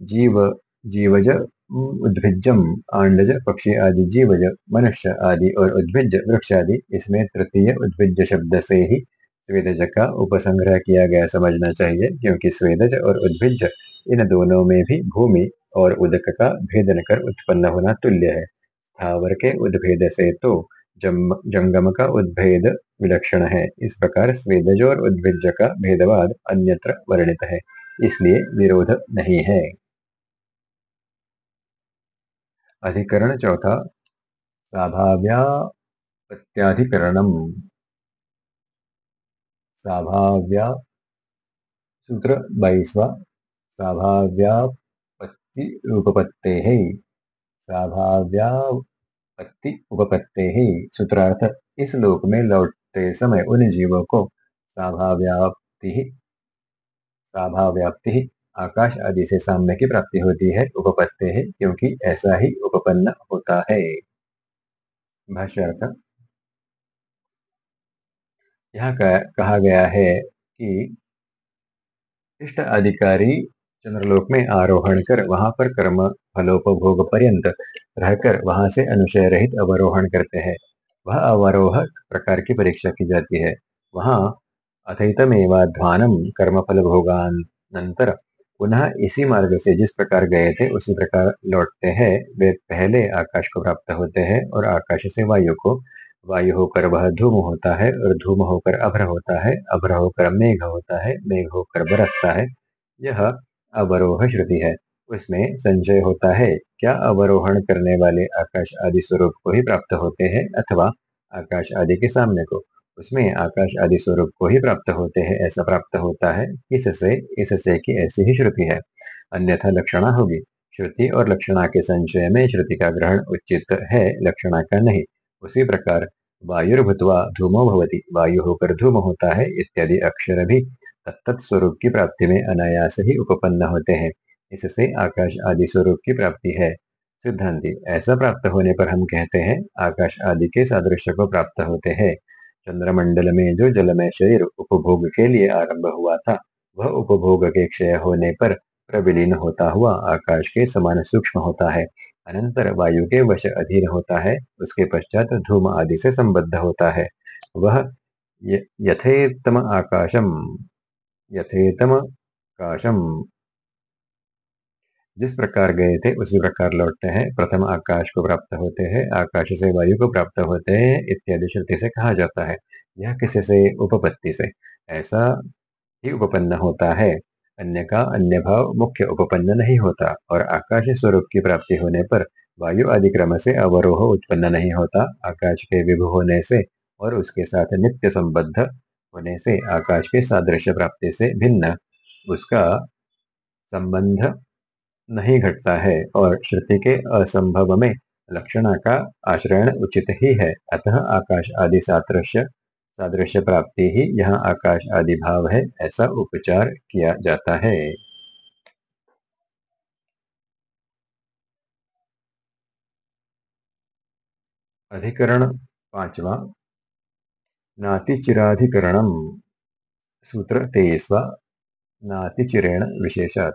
जीव, जीवज उद्भिजम आंडज पक्षी आदि, जीवज, मनुष्य आदि और उद्भिज वृक्ष आदि, इसमें तृतीय उद्भिज शब्द से ही स्वेदज का उपसंग्रह किया गया समझना चाहिए, क्योंकि स्वेदज और उद्भिज इन दोनों में भी भूमि और उदक का भेदन कर उत्पन्न होना तुल्य है। स्थावर के उद्भेद से तो जंगम का उद्भेद विलक्षण है। इस प्रकार स्वेदज और उद्भिज का भेदवाद अन्यत्र वर्णित है, इसलिए विरोध नहीं है। अधिकरण चौथा स्वाभाव्यापत्याधिकरणम स्वाभाव्या सूत्र बाईसवा स्वाभाव्यापत्ति उपपत्ते है स्वाभाव्यापत्ति उपपत्ते है सूत्रार्थ इस लोक में लौटते समय उन जीवों को स्वाभाव्याप्ति स्वाभाव्याप्ति आकाश आदि से सामने की प्राप्ति होती है, उपपत्ति है क्योंकि ऐसा ही उपपन्न होता है। भाष्यार्थ यहाँ कहा गया है कि इष्ट अधिकारी चंद्रलोक में आरोहण कर वहाँ पर कर्म फलोपभोग पर्यंत रहकर वहाँ से अनुशय रहित अवरोहण करते हैं। वह अवरोह प्रकार की परीक्षा की जाती है। वहाँ अथैतमेवाध्वानम कर्म फल भोगानंतर पुनः इसी मार्ग से जिस प्रकार गए थे, उसी प्रकार लौटते हैं। वे पहले आकाश को प्राप्त होते हैं और आकाश से वायु को वायु होकर वह धूम होता है और धूम होकर अभ्र होता है, अभ्र होकर मेघ होता है, मेघ होकर बरसता है। यह अवरोह श्रुति है। उसमें संशय होता है, क्या अवरोहण करने वाले आकाश आदि स्वरूप को ही प्राप्त होते हैं अथवा आकाश आदि के सामने को? उसमें आकाश आदि स्वरूप को ही प्राप्त होते हैं, ऐसा प्राप्त होता है। इससे इससे की ऐसी ही श्रुति है। अन्यथा लक्षणा होगी। श्रुति और लक्षणा के संचय में श्रुति का ग्रहण उचित है, लक्षणा का नहीं। उसी प्रकार वायुर्भूतवा धूमो भवती, वायु होकर धूम होता है, इत्यादि अक्षर भी तत्त स्वरूप की प्राप्ति में अनायास ही उपपन्न होते हैं। इससे आकाश आदि स्वरूप की प्राप्ति है। सिद्धांति, ऐसा प्राप्त होने पर हम कहते हैं, आकाश आदि के सादृश्य को प्राप्त होते हैं। चंद्रमंडल में जो जलमय शरीर उपभोग के लिए आरंभ हुआ था, वह उपभोग के क्षय होने पर प्रविलीन होता हुआ आकाश के समान सूक्ष्म होता है। अनंतर वायु के वश अधीन होता है, उसके पश्चात धूम आदि से संबद्ध होता है। वह यथेतम आकाशम, यथेतम काशम। जिस प्रकार गए थे, उसी प्रकार लौटते हैं। प्रथम आकाश को प्राप्त होते हैं, आकाश से वायु को प्राप्त होते हैं, इत्यादि श्रुति से कहा जाता है। यह किसी से, उपपत्ति से। ऐसा ही उपपन्न होता है। अन्य का अन्य भाव मुख्य उपपन्न नहीं होता और आकाश स्वरूप की प्राप्ति होने पर वायु आदि क्रम से अवरोह उत्पन्न नहीं होता। आकाश के विभु होने से और उसके साथ नित्य संबद्ध होने से आकाश के सादृश्य प्राप्ति से भिन्न उसका संबंध नहीं घटता है और श्रुति के असंभव में लक्षणा का आश्रयण उचित ही है। अतः आकाश आदि सादृश्य सादृश्य प्राप्ति ही यहाँ आकाश आदि भाव है, ऐसा उपचार किया जाता है। अधिकरण पांचवा नातिचिराधिकरणम सूत्र तेईसवा, नातिचिरेण विशेषात,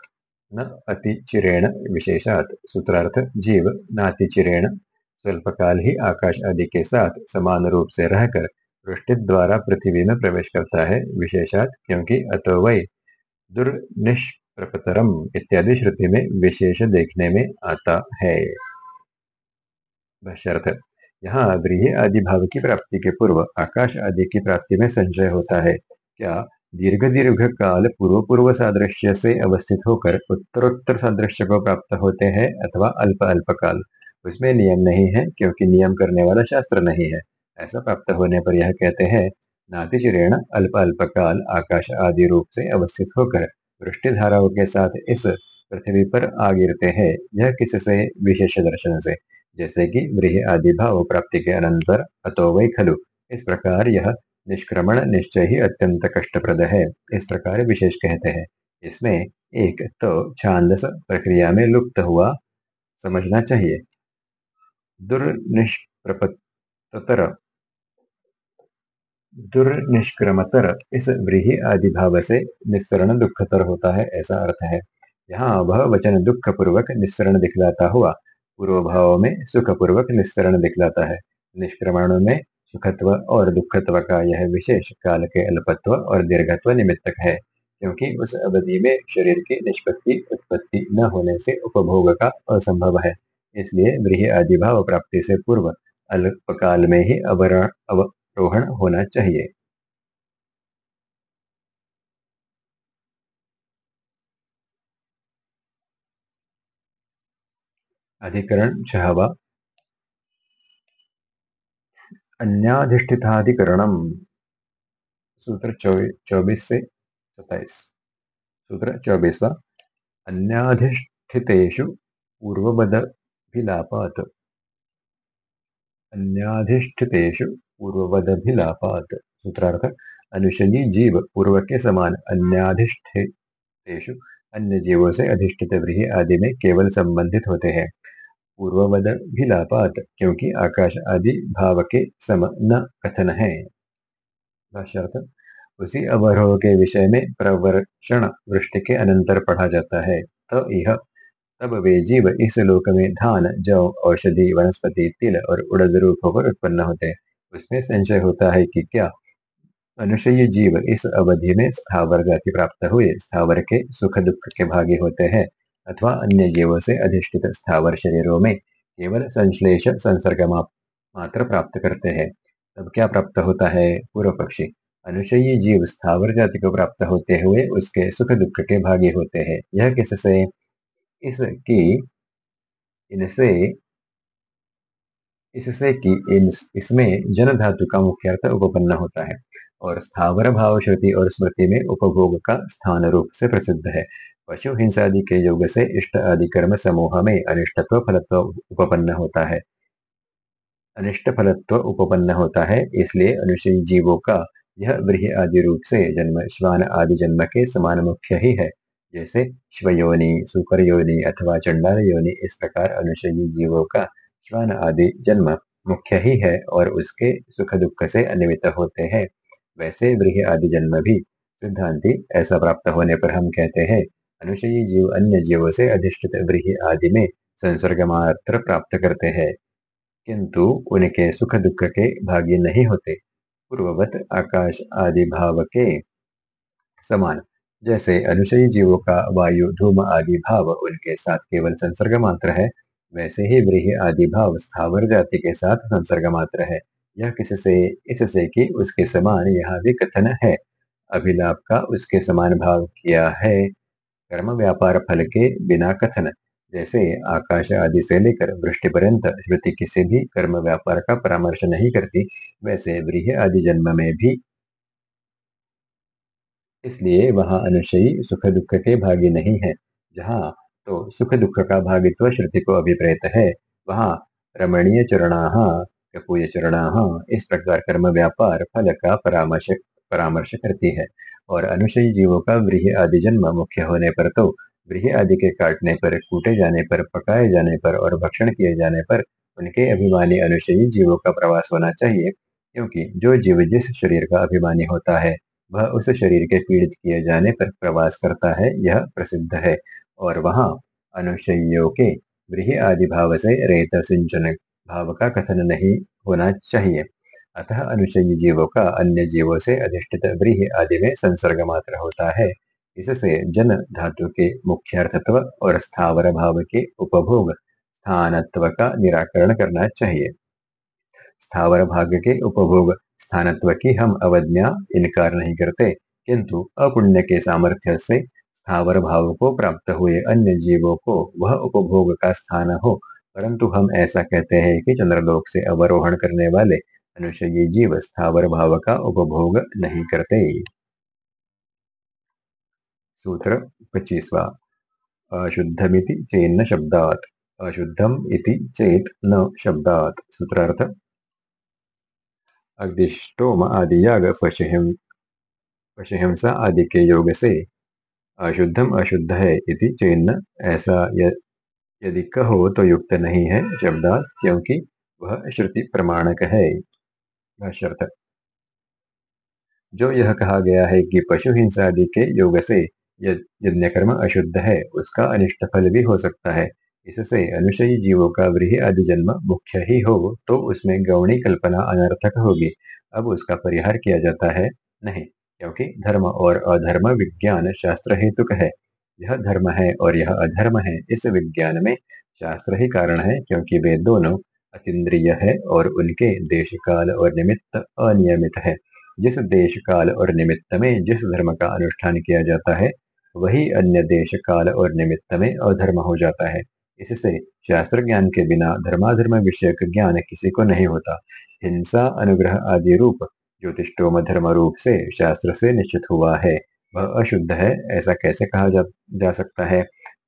न अतिचिरेण विशेषात। सूत्रार्थ, जीव नातिचिरेण, स्वल्पकाल ही आकाश आदि के साथ समान रूप से रहकर वृष्टि द्वारा पृथ्वी में प्रवेश करता है, विशेषात क्योंकि अतो वै दुर्निष्प्रपतरम इत्यादि श्रुति में विशेष देखने में आता है। यहाँ गृह आदि भाव की प्राप्ति के पूर्व आकाश आदि की प्राप्ति में संचय होता है। क्या दीर्घ दीर्घ काल पूर्व पूर्व सादृश्य से अवस्थित होकर उत्तरोत्तर सादृश्य को प्राप्त होते हैं अथवा अल्प अल्प काल? उसमें नियम नहीं है, क्योंकि नियम करने वाला शास्त्र नहीं है। ऐसा प्राप्त होने पर यह कहते हैं नातिचिरेण अल्प अल्प काल आकाश आदि रूप से अवस्थित होकर वृष्टि धाराओं के साथ इस पृथ्वी पर आ गिरते हैं। यह किससे? विशेष दर्शन से। जैसे कि गृह आदि भाव प्राप्ति के अनंतर अतो वही खलु। इस प्रकार यह निष्क्रमण निश्चय ही अत्यंत कष्टप्रद है। इस प्रकार विशेष कहते हैं। इसमें एक तो छांदस प्रक्रिया में लुप्त हुआ। समझना चाहिए। दुर्निष्प्रपतर दुर्निष्क्रमतर इस व्रीहि आदि भाव से निस्सरण दुखतर होता है, ऐसा अर्थ है। यहाँ वह वचन दुख पूर्वक निस्सरण दिखलाता हुआ पूर्व भाव में सुख पूर्वक निस्सरण दिखलाता है। निष्क्रमण में सुखत्व और दुखत्व का यह विशेष काल के अल्पत्व और दीर्घत्व निमित्तक है, क्योंकि उस अवधि में शरीर की निष्पत्ति, उत्पत्ति न होने से उपभोग का असंभव है। इसलिए गृह आदि भाव प्राप्ति से पूर्व अल्पकाल में ही अवरण अवरोहण होना चाहिए। अधिकरण छहवा। अन्याधिष्ठिताधिकरणम सूत्र चौबीस से सताइस सूत्र चौबीसवा अन्याधिष्ठितेषु पूर्ववदभिलापात् अन्याधिष्ठितेषु पूर्ववदभिलापात्। सूत्रार्थ अनुषयी जीव पूर्व के समान अन्याधिष्ठितेषु अन्य जीवों से अधिष्ठित व्रीहि आदि में केवल संबंधित होते हैं। पूर्ववद भिलापात क्योंकि आकाश आदि भाव के सम न कथन है। उसी अवरोह के विषय में प्रवर्षण वृष्टि के अनंतर पढ़ा जाता है। तो यह तब वे जीव इस लोक में धान, जौ, औषधि, वनस्पति, तिल और उड़द रूप होकर उत्पन्न होते उसमें संशय होता है कि क्या अनुषयी जीव इस अवधि में स्थावर जाति प्राप्त हुए, स्थावर के सुख दुख के भागी होते हैं, अथवा अन्य जीवों से अधिष्ठित स्थावर शरीरों में केवल संश्लेष संसर्ग मात्र प्राप्त करते हैं। तब क्या प्राप्त होता है? पूर्व पक्षी। अनुषयी जीव स्थावर जाति को प्राप्त होते हुए उसके सुख दुख के भागी होते हैं। यह किससे? इसकी, इनसे इससे कि इसमें जन धातु का मुख्य अर्थ उपपन्न होता है और स्थावर भाव श्रुति और स्मृति में उपभोग का स्थान रूप से प्रसिद्ध है। पशु हिंसादि के योग से इष्ट आदि कर्म समूह में अनिष्टत्व फलत्व उपपन्न होता है। अनिष्ट फलत्व उपपन्न होता है, इसलिए अनुषयी जीवों का यह वृह आदि रूप से जन्म, श्वान आदि जन्म के समान मुख्य ही है। जैसे श्वयोनि सुकर योनि अथवा चंडाल योनि इस प्रकार अनुषयी जीवों का श्वान आदि जन्म मुख्य ही है और उसके सुख दुख से अनिमित होते हैं। वैसे वृह आदि जन्म भी सिद्धांति ऐसा प्राप्त होने पर हम कहते हैं अनुषयी जीव अन्य जीवों से अधिष्ठित व्रीहि आदि में संसर्ग मात्र प्राप्त करते हैं, किंतु उनके सुख दुख के भागी नहीं होते। पूर्ववत आकाश आदि भाव के समान, जैसे अनुषयी जीवों का वायु, धूम आदि भाव उनके साथ केवल संसर्ग मात्र है वैसे ही व्रीहि आदि भाव स्थावर जाति के साथ संसर्ग मात्र है। यह किससे इससे कि उसके समान यहाँ भी कथन है। अभिलाप का उसके समान भाव किया है। कर्म व्यापार फल के बिना कथन। जैसे आकाश आदि से लेकर वृष्टि पर्यंत श्रुति किसी भी कर्म व्यापार का परामर्श नहीं करती, वैसे वृह आदि जन्म में भी। इसलिए वहाँ अनुशयी सुख दुख के भागी नहीं है। जहाँ तो सुख दुख का भागित्व श्रुति को अभिप्रेत है वहाँ रमणीय चरणा कपूय चरणा इस प्रकार कर्म व्यापार फल का परामर्श परामर्श करती है। और अनुषयी जीवों का वृह आदि जन्म मुख्य होने पर तो वृह आदि के काटने पर, कूटे जाने पर, पकाए जाने पर और भक्षण किए जाने पर उनके अभिमानी अनुषयी जीवों का प्रवास होना चाहिए। क्योंकि जो जीव जिस शरीर का अभिमानी होता है, वह उस शरीर के पीड़ित किए जाने पर प्रवास करता है, यह प्रसिद्ध है। और वहाँ अनुषयों के वृह आदि भाव से रेत सिंचन भाव का कथन नहीं होना चाहिए। अतः अनुषयी जीवों का अन्य जीवों से अधिष्ठित व्रीह आदि में संसर्ग मात्र होता है। इससे जन धातु के मुख्यार्थत्व और स्थावर भाव के उपभोग, स्थानत्व का निराकरण करना चाहिए। स्थावर भाग के उपभोग, स्थानत्व की हम अवज्ञा इनकार नहीं करते, किंतु अपुण्य के सामर्थ्य से स्थावर भाव को प्राप्त हुए अन्य जीवों को, वह उपभोग का स्थान हो। परंतु हम ऐसा कहते हैं कि चंद्रलोक से अवरोहण करने वाले अनुषयी जीव स्थावर भाव का उपभोग नहीं करते। सूत्र पच्चीसवा। अशुद्धमिति चेन्न शब्दात। अशुद्धम इति चेत न शब्दात। सूत्रार्थ। अग्निष्टोम आदि याग पशुहिंसा आदि के योग से अशुद्धम अशुद्ध है इति चेन्न ऐसा यदि कहो तो युक्त नहीं है शब्दात, क्योंकि वह श्रुति प्रमाणक है जो यह कहा गया है कि पशु हिंसा आदि के योग से यज्ञ कर्म अशुद्ध है, उसका अनिष्ट फल भी हो सकता है। इससे अनुषयी जीवों का वृह आदि जन्म मुख्य ही हो तो उसमें गौणी कल्पना अनर्थक होगी। अब उसका परिहार किया जाता है, नहीं। क्योंकि धर्म और अधर्म विज्ञान शास्त्र हेतुक है। यह धर्म है और यह अधर्म है। इस विज्ञान में शास्त्र ही कारण है क्योंकि वे दोनों अतीन्द्रिय है और उनके देश काल और निमित्त अनियमित है। जिस देश काल और निमित्त में जिस धर्म का अनुष्ठान किया जाता है, वही अन्य देश काल और निमित्त में अधर्म हो जाता है। इससे शास्त्र ज्ञान के बिना धर्माधर्म विषयक ज्ञान किसी को नहीं होता। हिंसा, अनुग्रह आदि रूप ज्योतिषोम धर्म रूप से शास्त्र से निश्चित हुआ है। वह अशुद्ध है ऐसा कैसे कहा जा, जा सकता है?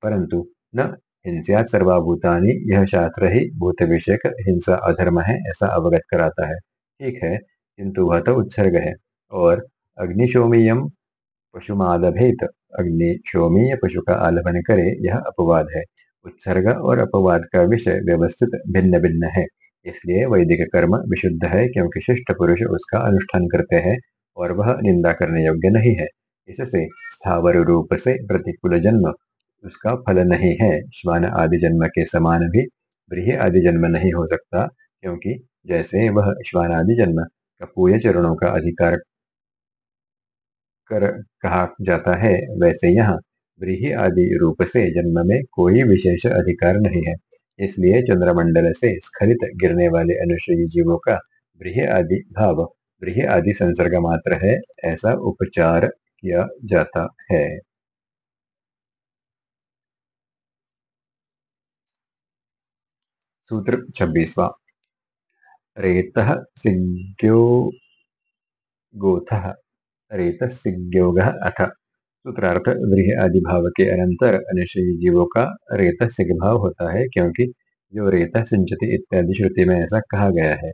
परंतु न हिंसा सर्वाभूतानी यह शास्त्र ही भूत विषयक हिंसा अधर्म है ऐसा अवगत कराता है। ठीक है किंतु वह तो उत्सर्ग है। और अग्निशोमीयम पशुमालभेत अग्निशोमीय पशु का आलभन करे यह अपवाद है। उत्सर्ग और अपवाद का विषय व्यवस्थित भिन्न भिन्न है। इसलिए वैदिक कर्म विशुद्ध है क्योंकि शिष्ट पुरुष उसका अनुष्ठान करते हैं और वह निंदा करने योग्य नहीं है। इससे स्थावर रूप से प्रतिकूल जन्म उसका फल नहीं है। श्वान आदि जन्म के समान भी ब्रीह आदि जन्म नहीं हो सकता क्योंकि जैसे वह श्वान आदि जन्म कपूय चरणों का अधिकार कर कहा जाता है, वैसे यहाँ व्रीहि आदि रूप से जन्म में कोई विशेष अधिकार नहीं है। इसलिए चंद्रमंडल से स्खलित गिरने वाले अनुश्रयी जीवों का बृह आदि भाव बृह आदि संसर्ग मात्र है, ऐसा उपचार किया जाता है। सूत्र छब्बीसवा। रेत गोथ। रेत सिज्ञोग अथ। सूत्रार्थ गृह आदि भाव के अनंतर अनुशयी जीवों का रेत सिग भाव होता है क्योंकि जो रेत सिंचती इत्यादि श्रुति में ऐसा कहा गया है।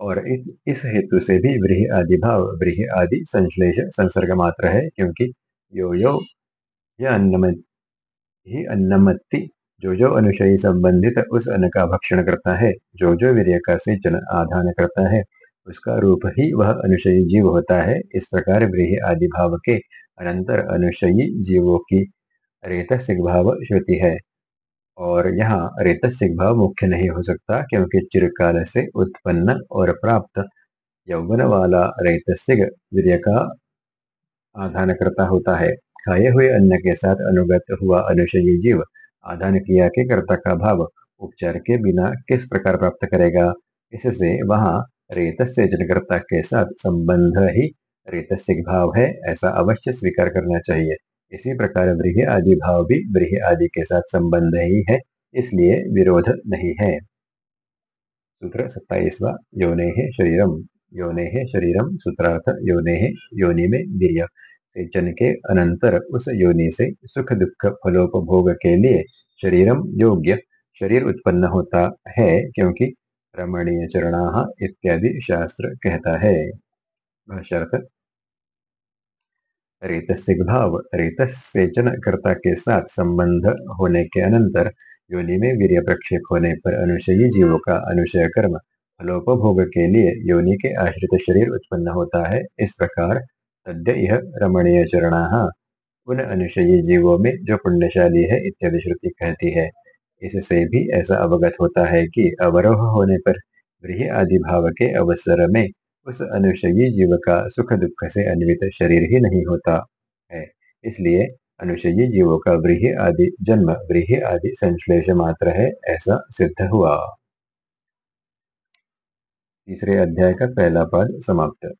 और इस, इस हेतु से भी व्रीह आदि भाव व्रीह आदि संश्लेष संसर्ग मात्र है क्योंकि यो यो यह अन्नमत ही अन्नमत्ति जो जो अनुशयी संबंधित उस अन्न का भक्षण करता है जो जो वीर्य का सिंचन आधान करता है उसका रूप ही वह अनुशयी जीव होता है। इस प्रकार व्रीह आदि भाव के अनंतर अनुशयी जीवों की रेतसिक भाव श्रुति है। और यहाँ रेतसिक भाव मुख्य नहीं हो सकता क्योंकि चिरकाल से उत्पन्न और प्राप्त यौवन वाला रेतसिक वीर्य का आधान करता होता है। खाए हुए अन्न के साथ अनुगत हुआ अनुशयी जीव आधान किया के कर्ता का भाव उपचार के बिना किस प्रकार प्राप्त करेगा? इससे वहाँ रेतस्य जनकर्ता के साथ संबंध ही रेतस्य भाव है, ऐसा अवश्य स्वीकार करना चाहिए। इसी प्रकार ब्रीह आदि भाव भी ब्रीह आदि के साथ संबंध ही है, इसलिए विरोध नहीं है। सूत्र सत्ताईसवा, योने शरीरम योने शरीरम, सूत्रार्थ योने योनि में वीर्य सेचन के अनंतर उस योनि से सुख दुख फलोपभोग के लिए शरीरम योग्य, शरीर उत्पन्न होता है क्योंकि रमणीय चरणा इत्यादि शास्त्र कहता है। भाव रेतसेचन कर्ता के साथ संबंध होने के अनंतर योनि में वीर्य प्रक्षेप होने पर अनुशयी जीवों का अनुशय कर्म, फलोपभोग के लिए योनि के आश्रित शरीर उत्पन्न होता है। इस प्रकार तद्य यह रमणीय चरणा उन अनुशयी जीवों में जो पुण्यशाली है इत्यादि श्रुति कहती है। इससे भी ऐसा अवगत होता है कि अवरोह होने पर गृह आदि भाव के अवसर में उस अनुषयी जीव का सुख दुख से अन्वित शरीर ही नहीं होता है। इसलिए अनुषयी जीवों का वृह आदि जन्म वृह आदि संश्लेष मात्र है, ऐसा सिद्ध हुआ। तीसरे अध्याय का पहला पद समाप्त।